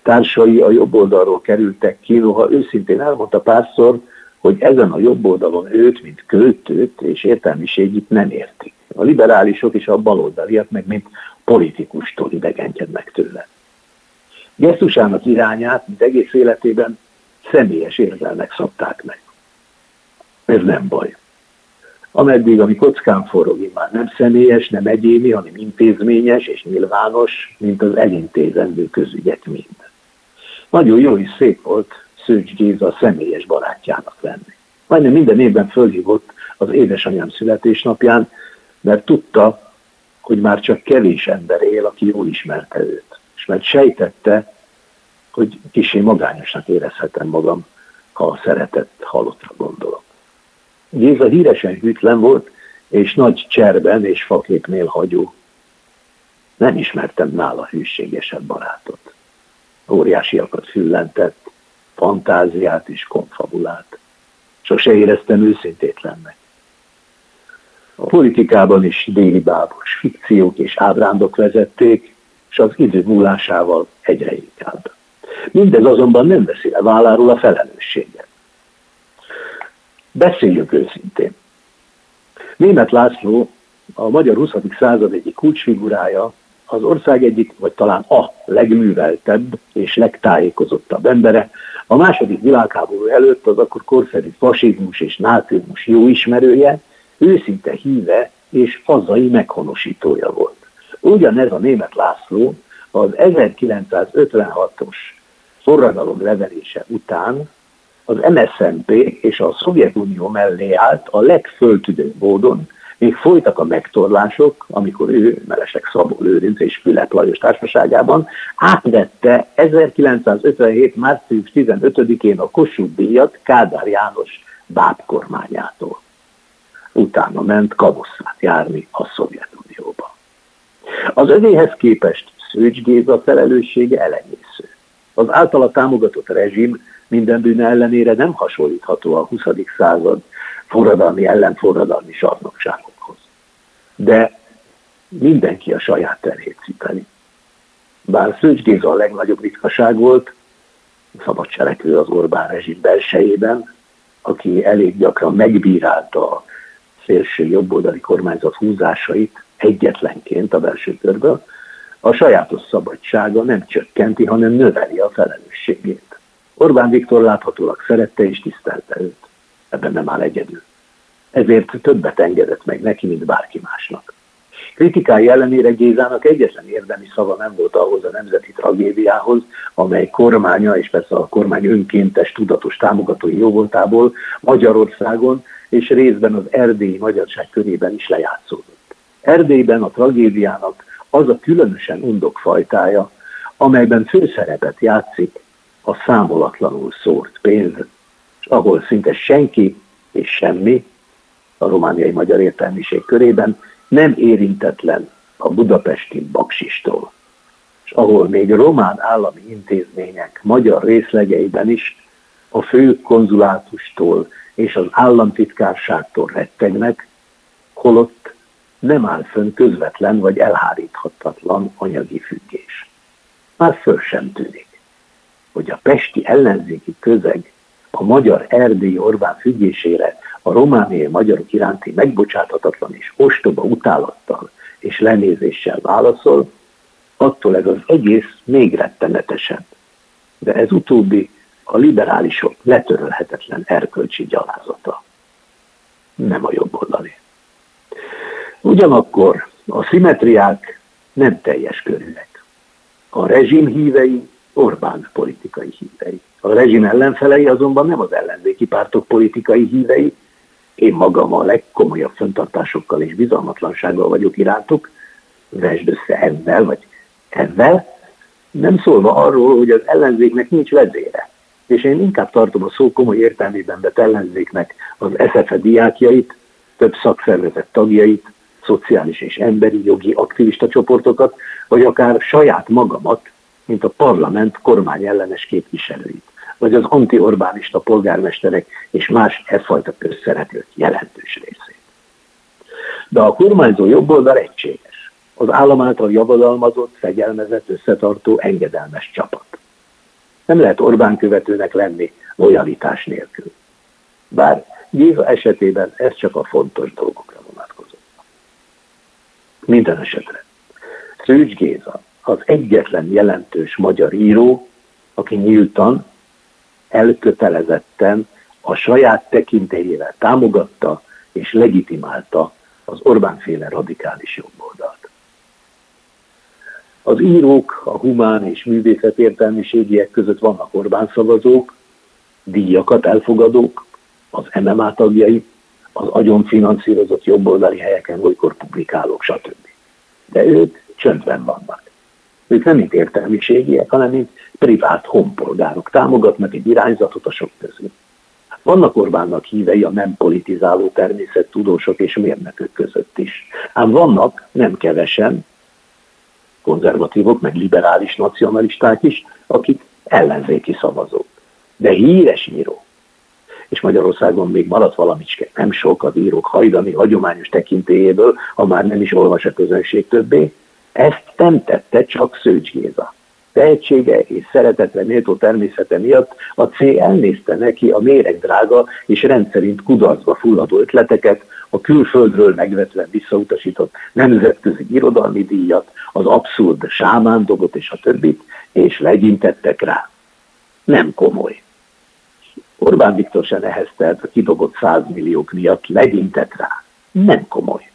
társai a jobb oldalról kerültek ki, noha őszintén elmondta párszor, hogy ezen a jobb oldalon őt, mint költőt és értelmiségit nem értik. A liberálisok és a baloldaliak meg mint politikustól idegenkednek tőle. Gesztusának irányát, mint egész életében személyes érzelmek szabták meg. Ez nem baj. Ameddig, ami kockán forog, már nem személyes, nem egyéni, hanem intézményes és nyilvános, mint az elintézendő közügyek mind. Nagyon jó és szép volt Szőcs Géza személyes barátjának lenni. Majdnem minden évben fölhívott az édesanyám születésnapján, mert tudta, hogy már csak kevés ember él, aki jól ismerte őt és mert sejtette, hogy kicsi magányosnak érezhetem magam, ha a szeretett halottra gondolok. Géza híresen hűtlen volt, és nagy cserben és faképnél hagyó. Nem ismertem nála hűségesebb barátot. Óriásiakat füllentett, fantáziát és konfabulát. Sose éreztem őszintétlennek. A politikában is déli bábos fikciók és ábrándok vezették, és az idő múlásával egyre inkább. Mindez azonban nem veszi le válláról a felelősséget. Beszéljünk őszintén. Német László a magyar 20. század egyik kulcsfigurája, az ország egyik, vagy talán a legműveltebb és legtájékozottabb embere, a második világháború előtt az akkor korszerű fasizmus és nácizmus jó ismerője, őszinte híve és hazai meghonosítója volt. Ugyanez a német László az 1956-os forradalom levelése után az MSZNP és a Szovjetunió mellé állt a legföltüdőbb módon, még folytak a megtorlások, amikor ő, Melesek Szabó Lőrinc és Fülep Lajos társaságában átvette 1957. március 15-én a Kossuth díjat Kádár János bábkormányától. Utána ment kabosszát járni a Szovjetunióba. Az övéhez képest Szőcs Géza felelőssége elenyésző. Az általa támogatott rezsim minden bűne ellenére nem hasonlítható a 20. század forradalmi ellenforradalmi sarnokságokhoz. De mindenki a saját terhét cipeli. Bár Szőcs Géza a legnagyobb ritkaság volt, szabadcselekvő az Orbán rezsim belsejében, aki elég gyakran megbírálta a szélső jobboldali kormányzat húzásait egyetlenként a belső körből, a sajátos szabadsága nem csökkenti, hanem növeli a felelősségét. Orbán Viktor láthatólag szerette és tisztelte őt. Ebben nem áll egyedül. Ezért többet engedett meg neki, mint bárki másnak. Kritikái ellenére Gézának egyetlen érdemi szava nem volt ahhoz a nemzeti tragédiához, amely kormánya és persze a kormány önkéntes, tudatos támogatói jóvoltából Magyarországon és részben az erdélyi magyarság körében is lejátszódott. Erdélyben a tragédiának az a különösen undok fajtája, amelyben főszerepet játszik a számolatlanul szórt pénz, és ahol szinte senki és semmi a romániai magyar értelmiség körében nem érintetlen a budapesti baksistól, és ahol még román állami intézmények magyar részlegeiben is a fő konzulátustól és az államtitkárságtól rettegnek, holott nem áll fönn közvetlen vagy elháríthatatlan anyagi függés. Már föl sem tűnik, hogy a pesti ellenzéki közeg a magyar erdélyi Orbán függésére a romániai magyarok iránti megbocsáthatatlan és ostoba utálattal és lenézéssel válaszol, attól ez az egész még rettenetesebb. De ez utóbbi a liberálisok letörölhetetlen erkölcsi gyalázata. Nem a jobb oldalé. Ugyanakkor a szimetriák nem teljes körűek. A rezsim hívei Orbán politikai hívei. A rezsim ellenfelei azonban nem az ellenzéki pártok politikai hívei. Én magam a legkomolyabb föntartásokkal és bizalmatlansággal vagyok irántuk, vesd össze ezzel, vagy ezzel, nem szólva arról, hogy az ellenzéknek nincs vezére. És én inkább tartom a szó komoly értelmében vett ellenzéknek az SZFE diákjait, több szakszervezet tagjait, szociális és emberi jogi aktivista csoportokat, vagy akár saját magamat, mint a parlament kormányellenes képviselőit, vagy az anti-Orbánista polgármesterek és más effajta közszereplők jelentős részét. De a kormányzó jobboldal egységes, az állam által javadalmazott, fegyelmezett, összetartó, engedelmes csapat. Nem lehet Orbán követőnek lenni lojalitás nélkül. Bár Géza esetében ez csak a fontos vonatkozott. Minden esetre. Szűcs Géza az egyetlen jelentős magyar író, aki nyíltan, elkötelezetten a saját tekintélyével támogatta és legitimálta az Orbán-féle radikális jobboldalt. Az írók, a humán és művészet értelmiségiek között vannak Orbán szavazók, díjakat elfogadók, az MMA tagjai, az agyon finanszírozott jobboldali helyeken olykor publikálók, stb. De ők csöndben vannak. Ők nem mint értelmiségiek, hanem mint privát honpolgárok támogatnak egy irányzatot a sok közül. Vannak Orbánnak hívei a nem politizáló természettudósok és mérnökök között is. Ám vannak, nem kevesen, konzervatívok, meg liberális nacionalisták is, akik ellenzéki szavazók. De híres író, és Magyarországon még maradt valamicske, nem sok az írók hajdani hagyományos tekintélyéből, ha már nem is olvas a közönség többé, ezt nem tette csak Szőcs Géza. Tehetsége és szeretetre méltó természete miatt a C elnézte neki a méregdrága és rendszerint kudarcba fulladó ötleteket, a külföldről megvetve visszautasított nemzetközi irodalmi díjat, az abszurd sámándogot és a többit, és legyintettek rá. Nem komoly. Orbán Viktor se neheztelt a kidobott százmilliók miatt, legyintett rá. Nem komoly.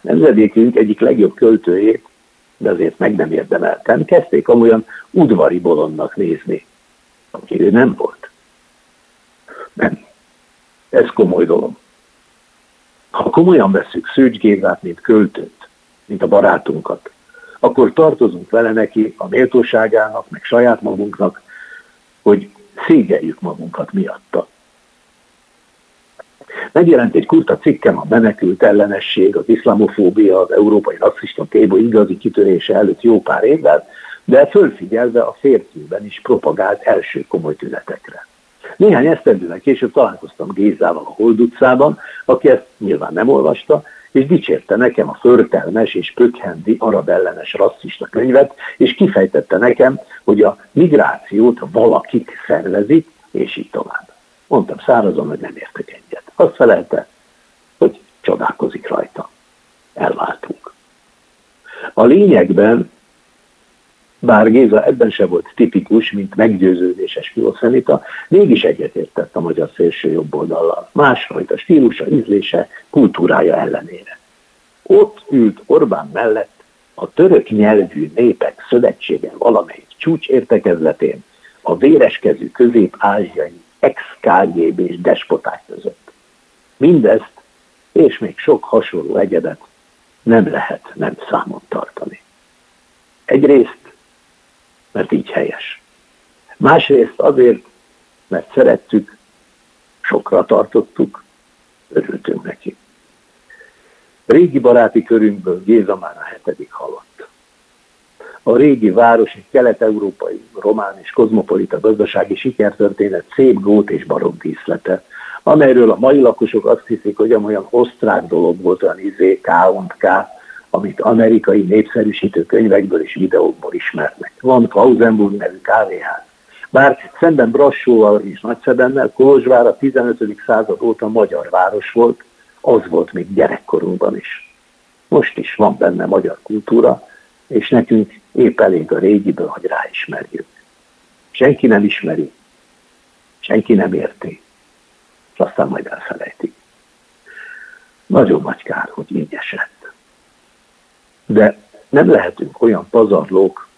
Nemzedékünk egyik legjobb költőjét, de azért meg nem érdemeltem, kezdték amolyan udvari bolondnak nézni, aki ő nem volt. Nem. Ez komoly dolog. Ha komolyan veszük Szőcs Gézát, mint költőt, mint a barátunkat, akkor tartozunk vele neki a méltóságának, meg saját magunknak, hogy szégyeljük magunkat miatta. Megjelent egy kurta cikkem a menekült ellenesség, az iszlamofóbia, az európai rasszista tébo igazi kitörése előtt jó pár évvel, de fölfigyelve a férfiúben is propagált első komoly tünetekre. Néhány esztendővel később találkoztam Gézával a Hold utcában, aki ezt nyilván nem olvasta, és dicsérte nekem a förtelmes és pökhendi arab ellenes rasszista könyvet, és kifejtette nekem, hogy a migrációt valakik szervezik, és így tovább. Mondtam szárazon, hogy nem értek egyet. Azt felelte, hogy csodálkozik rajta. Elváltunk. A lényegben bár Géza ebben se volt tipikus, mint meggyőződéses filoszenita, mégis egyetértett a magyar szélső jobb oldallal. Másfajta stílusa, ízlése, kultúrája ellenére. Ott ült Orbán mellett a török nyelvű népek szövetsége valamelyik csúcs értekezletén, a véreskezű közép-ázsiai ex-KGB despoták között. Mindezt, és még sok hasonló egyedet nem lehet nem számon tartani. Egyrészt mert így helyes. Másrészt azért, mert szerettük, sokra tartottuk, örültünk neki. Régi baráti körünkből Géza már a hetedik halott. A régi város egy kelet-európai, román és kozmopolita gazdasági sikertörténet szép gót és barokk díszlete, amelyről a mai lakosok azt hiszik, hogy olyan osztrák dolog volt, olyan izé, K K, amit amerikai népszerűsítő könyvekből és videókból ismernek. Van Klausenburg nevű kávéház. Bár szemben Brassóval és Nagyszebennel, Kolozsvár a 15. század óta magyar város volt, az volt még gyerekkorunkban is. Most is van benne magyar kultúra, és nekünk épp elég a régiből, hogy ráismerjük. Senki nem ismeri, senki nem érti, és aztán majd elfelejtik. Nagyon nagy kár, hogy így esett. De nem lehetünk olyan pazarlók,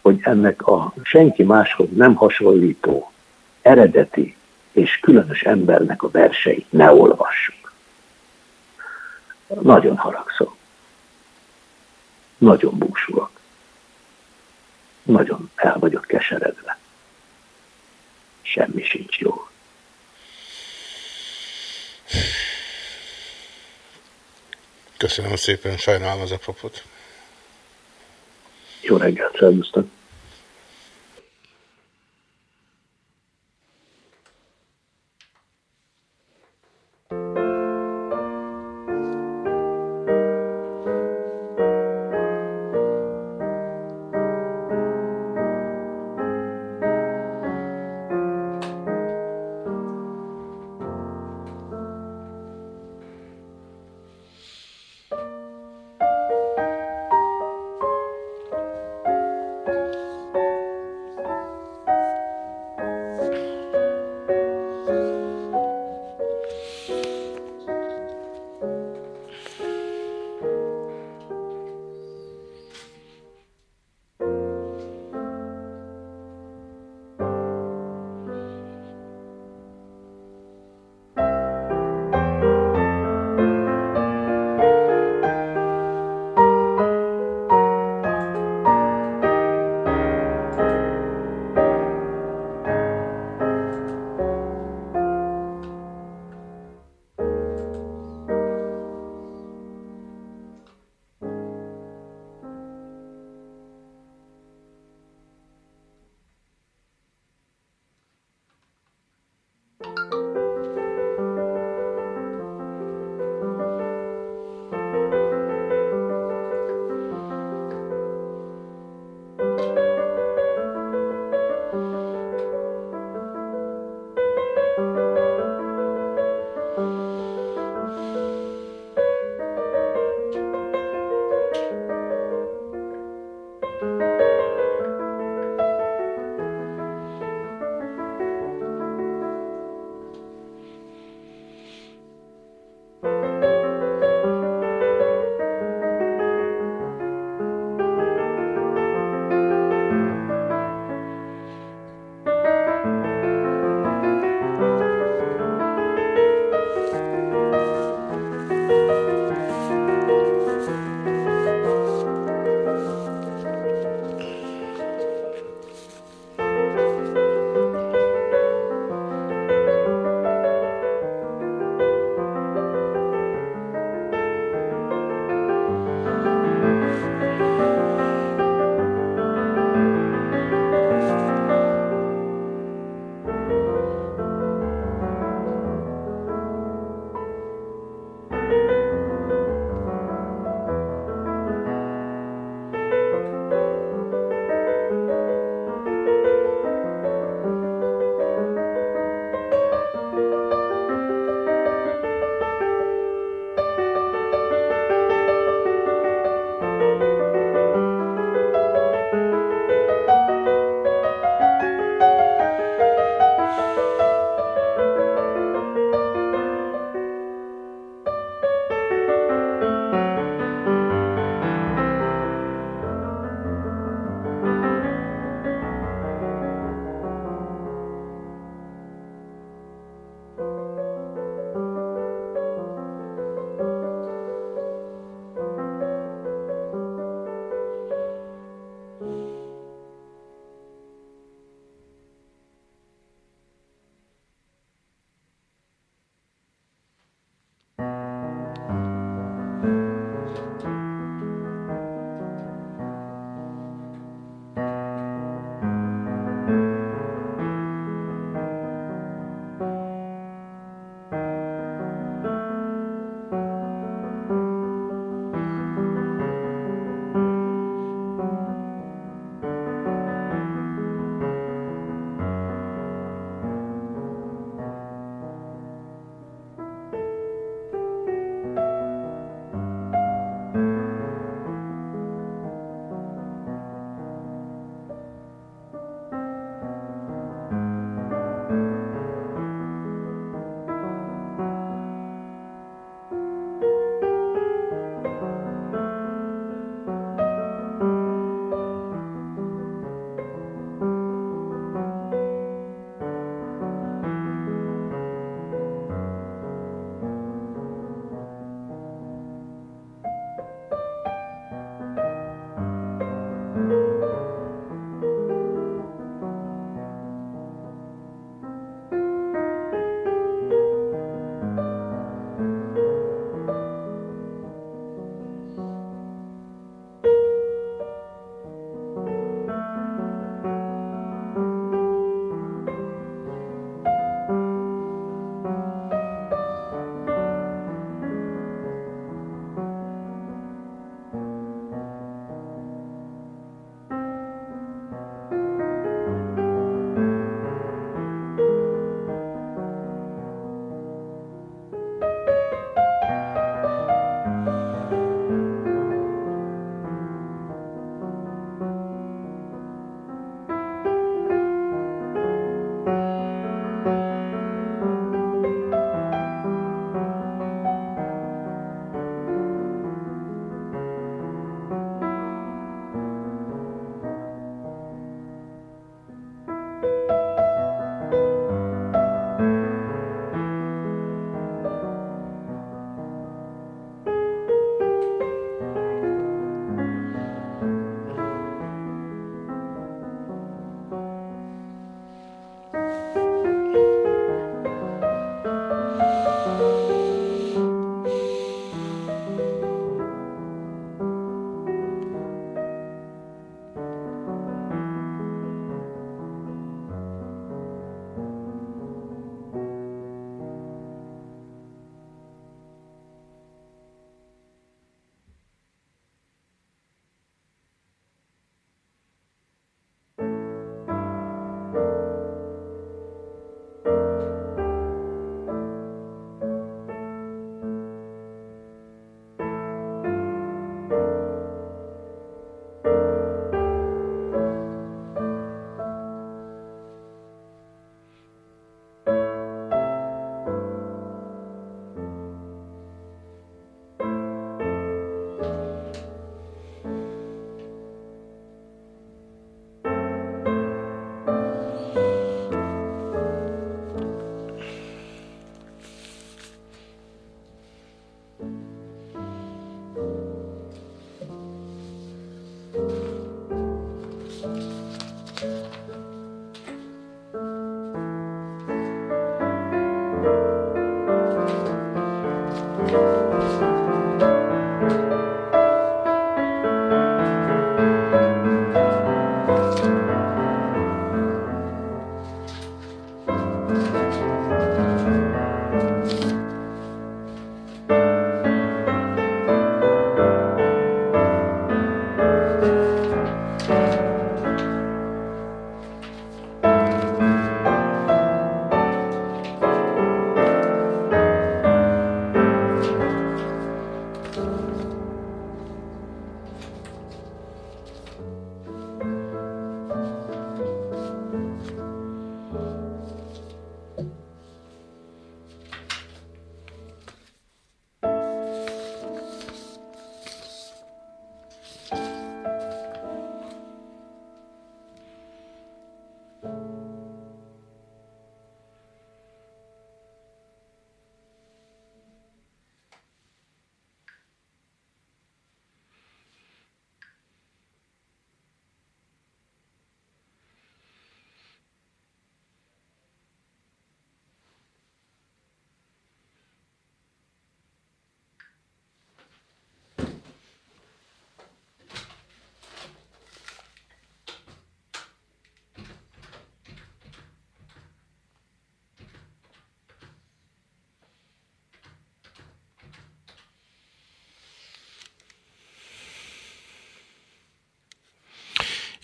hogy ennek a senki máshoz nem hasonlító, eredeti és különös embernek a verseit ne olvassuk. Nagyon haragszom. Nagyon búsulok. Nagyon el vagyok keseredve. Semmi sincs jó. Köszönöm szépen, sajnálom az apropót. Jó reggelt, szervusztok!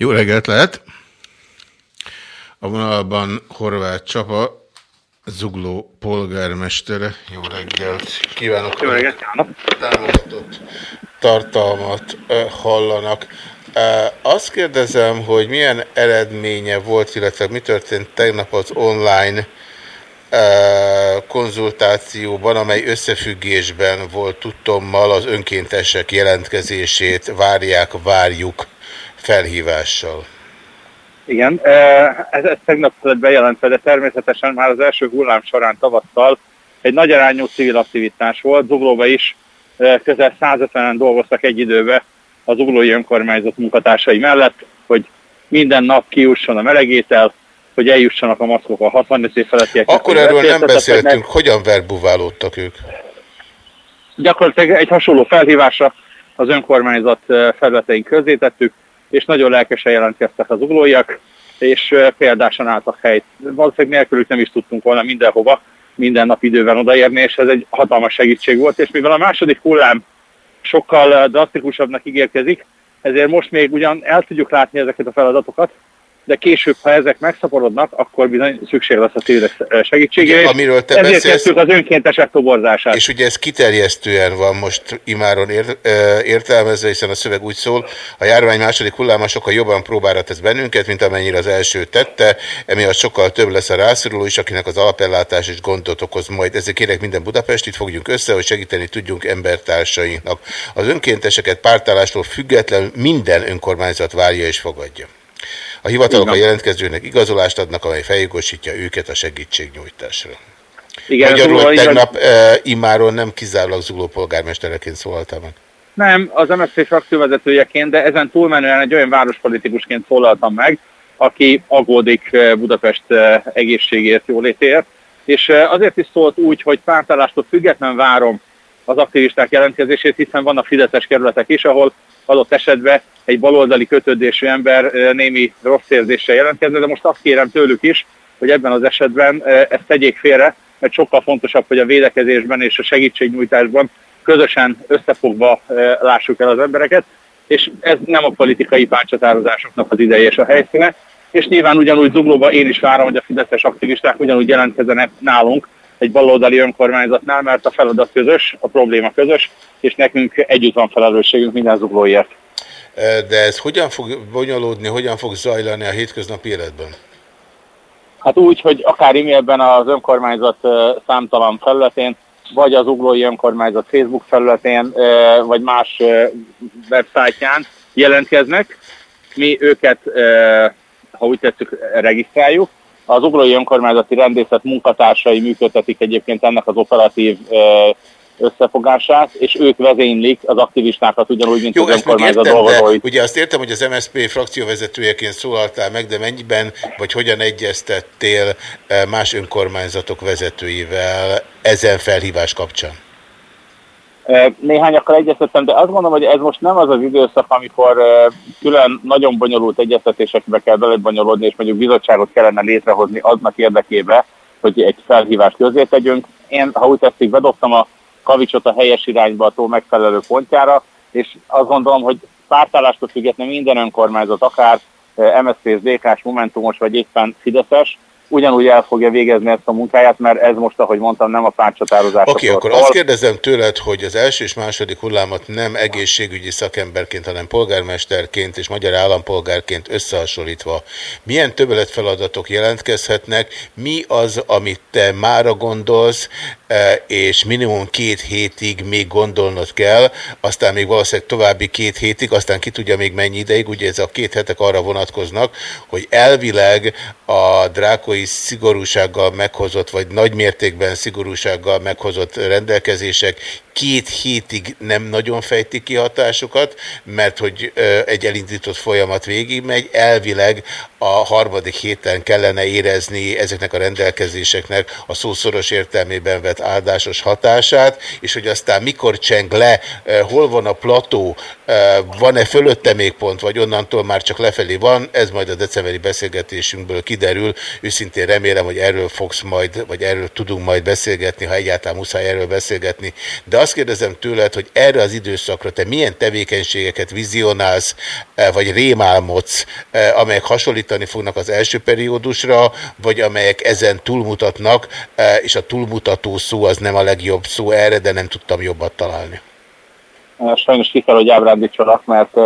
Jó reggelt lehet! A vonalban Horváth Csapa, Zugló polgármestere. Jó reggelt! Kívánok! Jó reggelt! Támogatott tartalmat hallanak. Azt kérdezem, hogy milyen eredménye volt, illetve mi történt tegnap az online konzultációban, amely összefüggésben volt tudtommal az önkéntesek jelentkezését várják, várjuk felhívással. Igen, ez, ez tegnap lett bejelentve, de természetesen már az első hullám során tavasszal egy nagy arányú civil aktivitás volt. Zuglóba is közel 150-en dolgoztak egy időbe az uglói önkormányzat munkatársai mellett, hogy minden nap kiusson a melegétel, hogy eljussanak a maszkok a 65 év felettieknek. Akkor erről nem beszéltünk, hogyan verbuválódtak ők? Gyakorlatilag egy hasonló felhívásra az önkormányzat felületeink közé tettük, és nagyon lelkesen jelentkeztek az uglóiak, és példásan álltak helyt. Valószínűleg nélkülük nem is tudtunk volna mindenhova, minden nap időben odaérni, és ez egy hatalmas segítség volt, és mivel a második hullám sokkal drasztikusabbnak ígérkezik, ezért most még ugyan el tudjuk látni ezeket a feladatokat, de később, ha ezek megszaporodnak, akkor bizony szükség lesz a civilek segítségére. Amiről te Ezért beszélsz, az önkéntesek toborzását. És ugye ez kiterjesztően van most imáron ér, értelmezve, hiszen a szöveg úgy szól, a járvány második hulláma sokkal jobban próbára tesz bennünket, mint amennyire az első tette, emiatt sokkal több lesz a rászoruló is, akinek az alapellátás is gondot okoz majd. Ezért kérek minden Budapestit fogjunk össze, hogy segíteni tudjunk embertársainknak. Az önkénteseket pártállástól függetlenül minden önkormányzat várja és fogadja. A hivatalok a jelentkezőnek igazolást adnak, amely feljogosítja őket a segítségnyújtásra. Igen, Magyarul, szóval hogy igaz- tegnap e, imáron nem kizárólag Zugló polgármestereként szólaltam meg. Nem, az MSZP frakcióvezetőjeként, de ezen túlmenően egy olyan várospolitikusként szólaltam meg, aki aggódik Budapest egészségért, jólétért, és azért is szólt úgy, hogy pártállástól független várom az aktivisták jelentkezését, hiszen vannak fideszes kerületek is, ahol adott esetben egy baloldali kötődésű ember némi rossz érzéssel jelentkezne, de most azt kérem tőlük is, hogy ebben az esetben ezt tegyék félre, mert sokkal fontosabb, hogy a védekezésben és a segítségnyújtásban közösen összefogva lássuk el az embereket, és ez nem a politikai párcsatározásoknak az ideje és a helyszíne, és nyilván ugyanúgy Zuglóban én is várom, hogy a fideszes aktivisták ugyanúgy jelentkezzenek nálunk egy baloldali önkormányzatnál, mert a feladat közös, a probléma közös, és nekünk együtt van felelősségünk minden zuglóért. De ez hogyan fog bonyolódni, hogyan fog zajlani a hétköznapi életben? Hát úgy, hogy akár e-mailben az önkormányzat számtalan felületén, vagy az uglói önkormányzat Facebook felületén, vagy más websájtján jelentkeznek. Mi őket, ha úgy tesszük, regisztráljuk. Az uglói önkormányzati rendészet munkatársai működtetik egyébként ennek az operatív összefogását, és ők vezénylik az aktivistákat ugyanúgy, mint Jó, az önkormányzat dolgozóit. ugye azt értem, hogy az MSZP frakcióvezetőjeként szólaltál meg, de mennyiben, vagy hogyan egyeztettél e, más önkormányzatok vezetőivel ezen felhívás kapcsán? Néhányakkal egyeztettem, de azt gondolom, hogy ez most nem az az időszak, amikor eh, külön nagyon bonyolult egyeztetésekbe kell belebonyolódni, és mondjuk bizottságot kellene létrehozni aznak érdekébe, hogy egy felhívást közé tegyünk. Én, ha úgy tetszik, bedobtam a kavicsot a helyes irányba a tó megfelelő pontjára, és azt gondolom, hogy pártállástól függetlenül minden önkormányzat, akár eh, MSZP, DK-s, Momentumos vagy éppen Fideszes, ugyanúgy el fogja végezni ezt a munkáját, mert ez most, ahogy mondtam, nem a pártcsatározásra Oké, okay, akkor azt kérdezem tőled, hogy az első és második hullámot nem egészségügyi szakemberként, hanem polgármesterként és magyar állampolgárként összehasonlítva, milyen többletfeladatok jelentkezhetnek, mi az, amit te mára gondolsz, és minimum két hétig még gondolnod kell, aztán még valószínűleg további két hétig, aztán ki tudja még mennyi ideig, ugye ez a két hetek arra vonatkoznak, hogy elvileg a drákoi szigorúsággal meghozott, vagy nagy mértékben szigorúsággal meghozott rendelkezések két hétig nem nagyon fejtik ki hatásukat, mert hogy egy elindított folyamat végigmegy, elvileg a harmadik héten kellene érezni ezeknek a rendelkezéseknek a szószoros értelmében vett áldásos hatását, és hogy aztán mikor cseng le, hol van a plató, van-e fölötte még pont, vagy onnantól már csak lefelé van, ez majd a decemberi beszélgetésünkből kiderül. Őszintén remélem, hogy erről fogsz majd, vagy erről tudunk majd beszélgetni, ha egyáltalán muszáj erről beszélgetni. De azt kérdezem tőled, hogy erre az időszakra te milyen tevékenységeket vizionálsz, vagy rémálmodsz, amelyek hasonlítani fognak az első periódusra, vagy amelyek ezen túlmutatnak, és a túlmutató szó az nem a legjobb szó erre, de nem tudtam jobbat találni. Sajnos ki kell, hogy ábrándítsanak, mert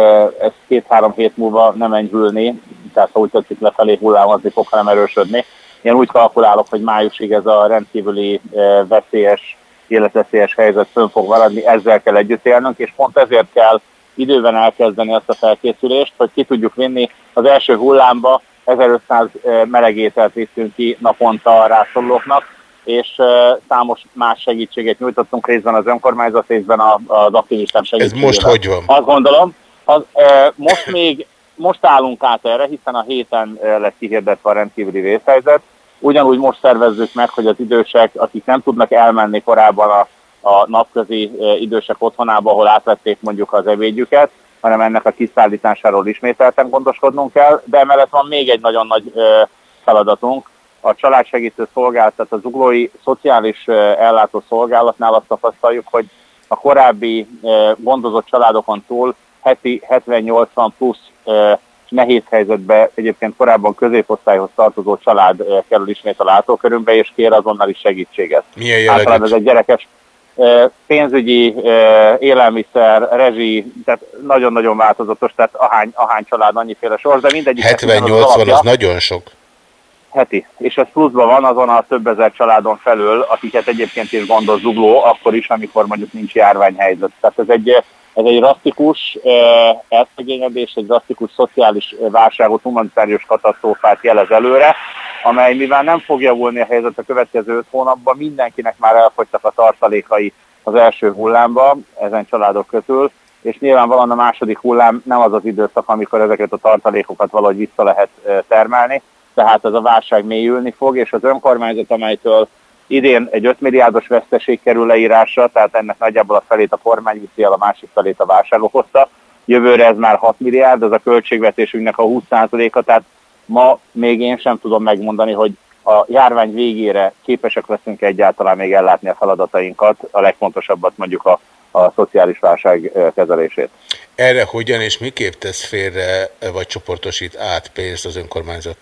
ez két-három hét múlva nem enyhülni, tehát ha úgy tetszik lefelé hullámozni fog, hanem erősödni. Én úgy kalkulálok, hogy májusig ez a rendkívüli veszélyes, életveszélyes helyzet fönn fog maradni, ezzel kell együtt élnünk, és pont ezért kell időben elkezdeni azt a felkészülést, hogy ki tudjuk vinni az első hullámba 1500 melegételt viszünk ki naponta a rászorulóknak, és számos más segítséget nyújtottunk részben az önkormányzat, részben az aktivistám segítségével. Ez most hogy van? Azt gondolom, az, most még most állunk át erre, hiszen a héten lesz kihirdetve a rendkívüli vészhelyzet. Ugyanúgy most szervezzük meg, hogy az idősek, akik nem tudnak elmenni korábban a, a napközi idősek otthonába, ahol átvették mondjuk az ebédjüket, hanem ennek a kiszállításáról ismételten gondoskodnunk kell, de emellett van még egy nagyon nagy feladatunk, a családsegítő szolgálat, az uglói szociális ellátó szolgálatnál azt tapasztaljuk, hogy a korábbi gondozott családokon túl heti 70-80 plusz nehéz helyzetbe egyébként korábban középosztályhoz tartozó család kerül ismét a látókörünkbe, és kér azonnali segítséget. Milyen jellegű? Általában ez egy gyerekes pénzügyi, élelmiszer, rezsi, tehát nagyon-nagyon változatos, tehát ahány, ahány család, annyiféle sors, de mindegyik... 70-80 az nagyon sok heti, és ez pluszban van azon a több ezer családon felül, akiket egyébként is gondoz zugló, akkor is, amikor mondjuk nincs járványhelyzet. Tehát ez egy, ez egy drasztikus eh, elszegényedés, egy drasztikus szociális válságot, humanitárius katasztrófát jelez előre, amely mivel nem fog javulni a helyzet a következő öt hónapban, mindenkinek már elfogytak a tartalékai az első hullámba, ezen családok közül, és nyilvánvalóan a második hullám nem az az időszak, amikor ezeket a tartalékokat valahogy vissza lehet termelni, tehát ez a válság mélyülni fog, és az önkormányzat, amelytől idén egy 5 milliárdos veszteség kerül leírásra, tehát ennek nagyjából a felét a kormány viszi el, a másik felét a válság okozta. Jövőre ez már 6 milliárd, ez a költségvetésünknek a 20%-a, tehát ma még én sem tudom megmondani, hogy a járvány végére képesek leszünk egyáltalán még ellátni a feladatainkat, a legfontosabbat mondjuk a, a szociális válság kezelését. Erre hogyan és miképp tesz félre, vagy csoportosít át pénzt az önkormányzat?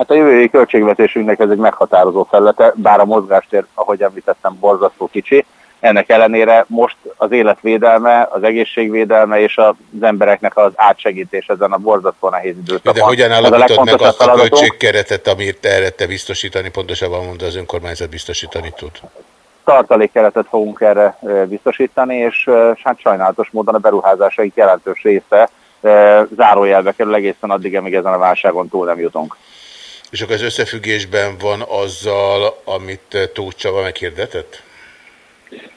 Hát a jövői költségvetésünknek ez egy meghatározó felülete, bár a mozgástér, ahogy említettem, borzasztó kicsi. Ennek ellenére most az életvédelme, az egészségvédelme és az embereknek az átsegítés ezen a borzasztó nehéz időszakon. De hogyan állapítod meg azt a költségkeretet, amit erre te biztosítani, pontosabban mondta az önkormányzat biztosítani tud? Tartalékkeretet fogunk erre biztosítani, és hát sajnálatos módon a beruházásaink jelentős része zárójelbe kerül egészen addig, amíg ezen a válságon túl nem jutunk. És akkor ez összefüggésben van azzal, amit Tóth Csaba meghirdetett?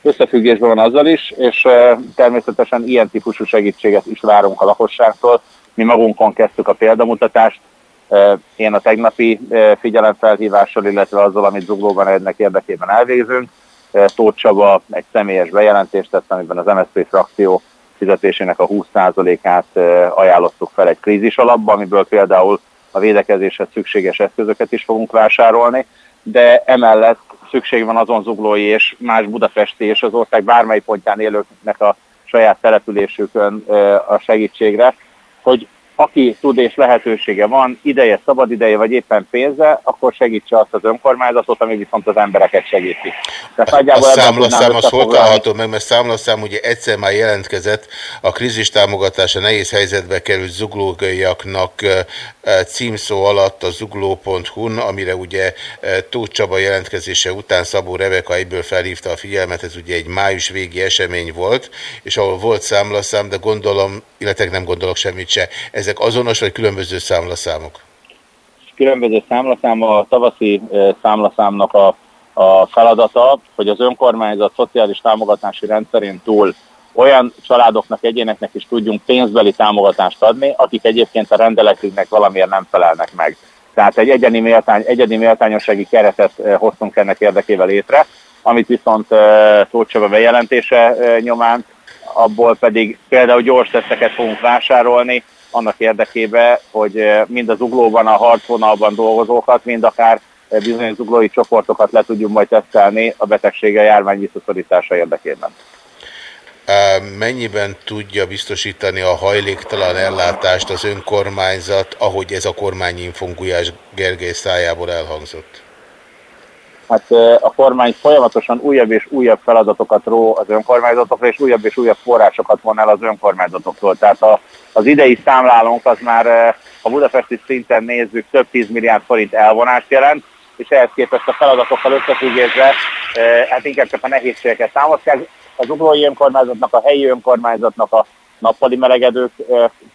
Összefüggésben van azzal is, és természetesen ilyen típusú segítséget is várunk a lakosságtól. Mi magunkon kezdtük a példamutatást, én a tegnapi figyelemfelhívással, illetve azzal, amit Zuglóban ennek érdekében elvégzünk. Tóth Csaba egy személyes bejelentést tett, amiben az MSZP frakció fizetésének a 20%-át ajánlottuk fel egy krízis alapba, amiből például a védekezéshez szükséges eszközöket is fogunk vásárolni, de emellett szükség van azon zuglói és más budapesti és az ország bármely pontján élőknek a saját településükön a segítségre, hogy aki tud és lehetősége van, ideje, szabad ideje, vagy éppen pénze, akkor segítse azt az önkormányzatot, ami viszont az embereket segíti. Tehát a számlaszám az hol található meg, mert számlaszám ugye egyszer már jelentkezett a krízis támogatása nehéz helyzetbe került zuglógaiaknak címszó alatt a zugló.hu-n, amire ugye Tóth Csaba jelentkezése után Szabó Rebeka egyből felhívta a figyelmet, ez ugye egy május végi esemény volt, és ahol volt számlaszám, de gondolom, illetve nem gondolok semmit se, ezek azonos vagy különböző számlaszámok? Különböző számlaszám, a tavaszi számlaszámnak a, a feladata, hogy az önkormányzat szociális támogatási rendszerén túl olyan családoknak, egyéneknek is tudjunk pénzbeli támogatást adni, akik egyébként a rendeletünknek valamiért nem felelnek meg. Tehát egy egyedi, méltány, egyedi méltányossági keretet hoztunk ennek érdekével létre, amit viszont Tóth bejelentése nyomán, abból pedig például gyors teszteket fogunk vásárolni, annak érdekében, hogy mind az uglóban, a harcvonalban dolgozókat, mind akár bizonyos zuglói csoportokat le tudjuk majd tesztelni a betegsége járvány visszaszorítása érdekében. Mennyiben tudja biztosítani a hajléktalan ellátást az önkormányzat, ahogy ez a kormányinfon Gulyás Gergely szájából elhangzott? Hát a kormány folyamatosan újabb és újabb feladatokat ró az önkormányzatokra, és újabb és újabb forrásokat von el az önkormányzatoktól. Tehát a, az idei számlálónk az már, a budapesti szinten nézzük, több 10 milliárd forint elvonást jelent, és ehhez képest a feladatokkal összefüggésre, hát inkább csak a nehézségeket számolják az uglói önkormányzatnak, a helyi önkormányzatnak a nappali melegedők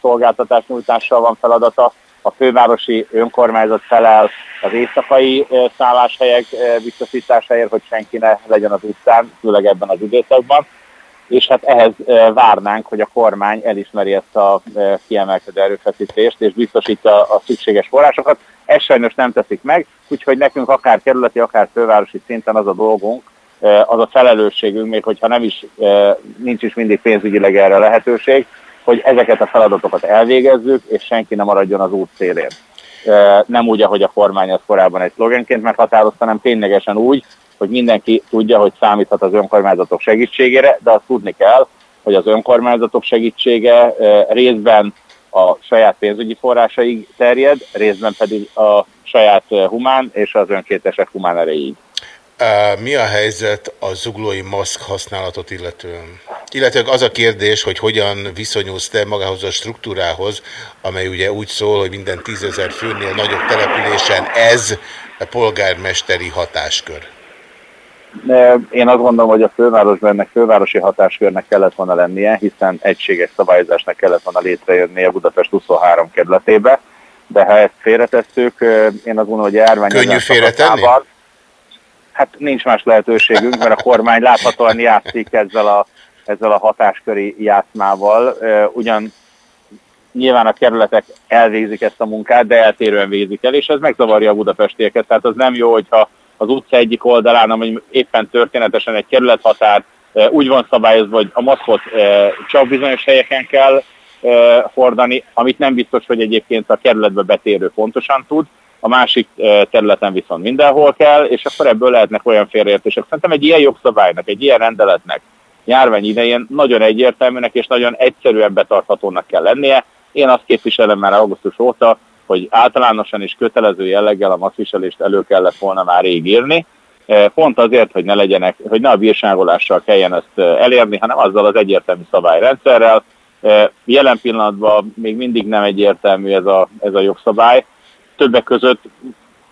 szolgáltatás nyújtással van feladata, a fővárosi önkormányzat felel az éjszakai szálláshelyek biztosításáért, hogy senki ne legyen az utcán, főleg ebben az időszakban. És hát ehhez várnánk, hogy a kormány elismeri ezt a kiemelkedő erőfeszítést, és biztosítja a szükséges forrásokat. Ez sajnos nem teszik meg, úgyhogy nekünk akár kerületi, akár fővárosi szinten az a dolgunk, az a felelősségünk, még hogyha nem is, nincs is mindig pénzügyileg erre lehetőség, hogy ezeket a feladatokat elvégezzük, és senki nem maradjon az út szélén. Nem úgy, ahogy a kormány az korábban egy szlogenként meghatározta, hanem ténylegesen úgy, hogy mindenki tudja, hogy számíthat az önkormányzatok segítségére, de azt tudni kell, hogy az önkormányzatok segítsége részben a saját pénzügyi forrásaig terjed, részben pedig a saját humán és az önkétesek humán erejéig. Mi a helyzet a zuglói maszk használatot illetően? Illetve az a kérdés, hogy hogyan viszonyulsz te magához a struktúrához, amely ugye úgy szól, hogy minden tízezer főnél nagyobb településen ez a polgármesteri hatáskör. Én azt gondolom, hogy a fővárosban ennek fővárosi hatáskörnek kellett volna lennie, hiszen egységes szabályozásnak kellett volna létrejönni a Budapest 23 kerületébe, de ha ezt félretesszük, én azt gondolom, hogy a járvány... Könnyű félretenni? Hát nincs más lehetőségünk, mert a kormány láthatóan játszik ezzel a, ezzel a hatásköri játszmával. Ugyan nyilván a kerületek elvégzik ezt a munkát, de eltérően végzik el, és ez megzavarja a budapestieket. Tehát az nem jó, hogyha az utca egyik oldalán, ami éppen történetesen egy kerülethatár, úgy van szabályozva, hogy a maszkot csak bizonyos helyeken kell hordani, amit nem biztos, hogy egyébként a kerületbe betérő pontosan tud, a másik területen viszont mindenhol kell, és akkor ebből lehetnek olyan félreértések. Szerintem egy ilyen jogszabálynak, egy ilyen rendeletnek járvány idején nagyon egyértelműnek és nagyon egyszerűen betarthatónak kell lennie. Én azt képviselem már augusztus óta, hogy általánosan is kötelező jelleggel a maszviselést elő kellett volna már rég írni, pont azért, hogy ne legyenek, hogy ne a bírságolással kelljen ezt elérni, hanem azzal az egyértelmű szabályrendszerrel. Jelen pillanatban még mindig nem egyértelmű ez a, ez a jogszabály, többek között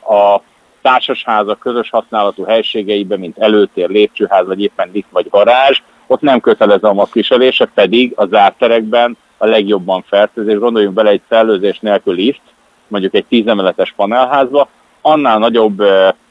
a társasházak közös használatú helységeiben, mint előtér, lépcsőház, vagy éppen lift vagy garázs, ott nem kötelező a maszkviselése, pedig a zárt terekben a legjobban fertőzés. Gondoljunk bele egy szellőzés nélkül lift, mondjuk egy tízemeletes panelházba, annál nagyobb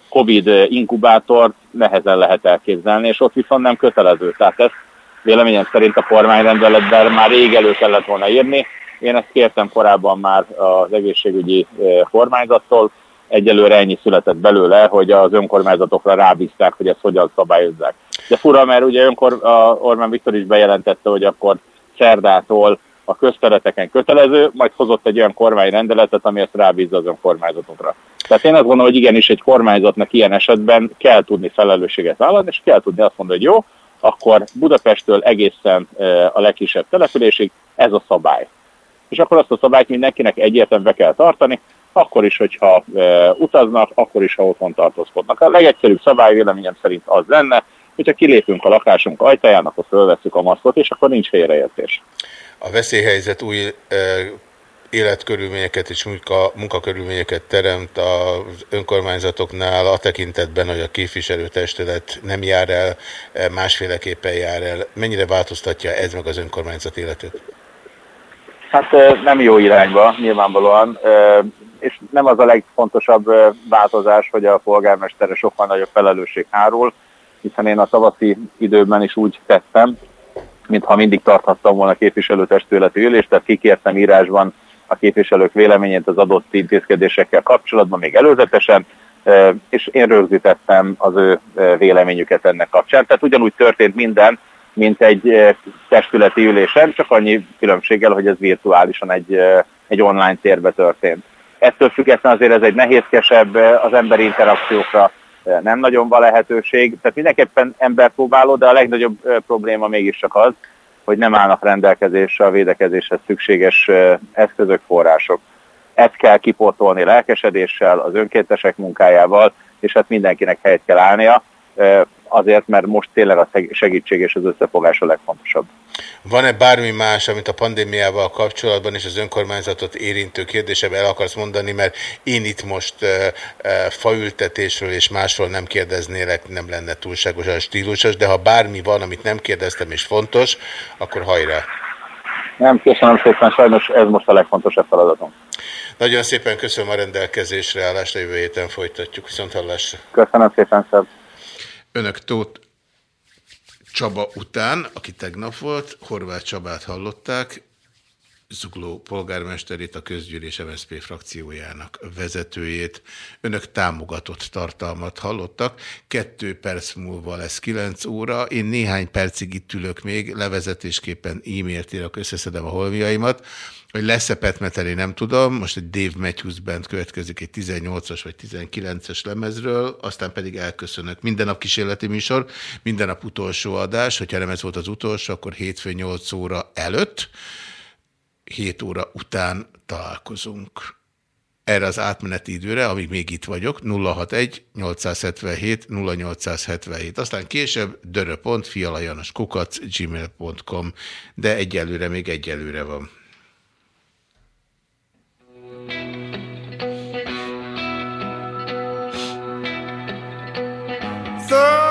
Covid inkubátor nehezen lehet elképzelni, és ott viszont nem kötelező. Tehát ezt véleményem szerint a kormányrendeletben már rég elő kellett volna írni, én ezt kértem korábban már az egészségügyi eh, kormányzattól, egyelőre ennyi született belőle, hogy az önkormányzatokra rábízták, hogy ezt hogyan szabályozzák. De fura, mert ugye önkor, a Orbán Viktor is bejelentette, hogy akkor szerdától a köztereteken kötelező, majd hozott egy olyan kormányrendeletet, ami ezt rábízza az önkormányzatokra. Tehát én azt gondolom, hogy igenis egy kormányzatnak ilyen esetben kell tudni felelősséget vállalni, és kell tudni azt mondani, hogy jó, akkor Budapesttől egészen eh, a legkisebb településig ez a szabály és akkor azt a szabályt mindenkinek egyértelműen be kell tartani, akkor is, hogyha e, utaznak, akkor is, ha otthon tartózkodnak. A legegyszerűbb szabály véleményem szerint az lenne, hogyha kilépünk a lakásunk ajtaján, akkor fölveszük a maszkot, és akkor nincs félreértés. A veszélyhelyzet új e, életkörülményeket és munka, munkakörülményeket teremt az önkormányzatoknál a tekintetben, hogy a képviselőtestület nem jár el, e, másféleképpen jár el. Mennyire változtatja ez meg az önkormányzat életét? Hát nem jó irányba, nyilvánvalóan, és nem az a legfontosabb változás, hogy a polgármesterre sokkal nagyobb felelősség hárul, hiszen én a tavaszi időben is úgy tettem, mintha mindig tarthattam volna képviselőtestületi ülést, tehát kikértem írásban a képviselők véleményét az adott intézkedésekkel kapcsolatban még előzetesen, és én rögzítettem az ő véleményüket ennek kapcsán. Tehát ugyanúgy történt minden, mint egy testületi ülésen, csak annyi különbséggel, hogy ez virtuálisan egy, egy online térbe történt. Ettől függetlenül azért ez egy nehézkesebb, az emberi interakciókra nem nagyon van lehetőség. Tehát mindenképpen ember próbáló, de a legnagyobb probléma mégiscsak az, hogy nem állnak rendelkezésre a védekezéshez szükséges eszközök, források. Ezt kell kipotolni lelkesedéssel, az önkéntesek munkájával, és hát mindenkinek helyet kell állnia, azért, mert most tényleg a segítség és az összefogás a legfontosabb. Van-e bármi más, amit a pandémiával kapcsolatban és az önkormányzatot érintő kérdésebe el akarsz mondani, mert én itt most uh, uh, faültetésről és másról nem kérdeznélek, nem lenne túlságosan stílusos, de ha bármi van, amit nem kérdeztem és fontos, akkor hajrá! Nem, köszönöm szépen, sajnos ez most a legfontosabb feladatom. Nagyon szépen köszönöm a rendelkezésre állásra, jövő héten folytatjuk. Viszont hallásra. Köszönöm szépen, Szebb. Önök Tóth Csaba után, aki tegnap volt, Horváth Csabát hallották, Zugló polgármesterét, a közgyűlés MSZP frakciójának vezetőjét. Önök támogatott tartalmat hallottak. Kettő perc múlva lesz kilenc óra. Én néhány percig itt ülök még, levezetésképpen e-mailt írok, összeszedem a holmiaimat. Hogy lesz-e petmeteli, nem tudom. Most egy Dave Matthews Band következik egy 18-as vagy 19-es lemezről, aztán pedig elköszönök. Minden nap kísérleti műsor, minden nap utolsó adás. Hogyha nem ez volt az utolsó, akkor hétfő 8 óra előtt. 7 óra után találkozunk. Erre az átmeneti időre, amíg még itt vagyok, 061 877 0877. Aztán később dörö.fialajanoskukac gmail.com, de egyelőre még egyelőre van. So.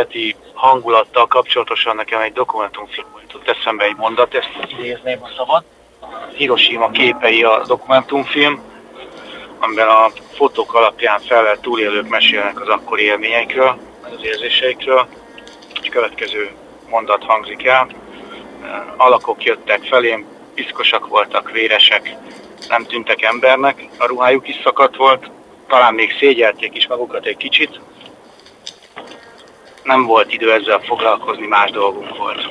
Heti hangulattal kapcsolatosan nekem egy dokumentumfilm jutott eszembe egy mondat, ezt idézném a szabad. Hiroshima képei a dokumentumfilm, amiben a fotók alapján felvett túlélők mesélnek az akkori élményeikről, az érzéseikről, és következő mondat hangzik el. Alakok jöttek felém, piszkosak voltak, véresek, nem tűntek embernek, a ruhájuk is szakadt volt, talán még szégyelték is magukat egy kicsit nem volt idő ezzel foglalkozni, más dolgunk volt.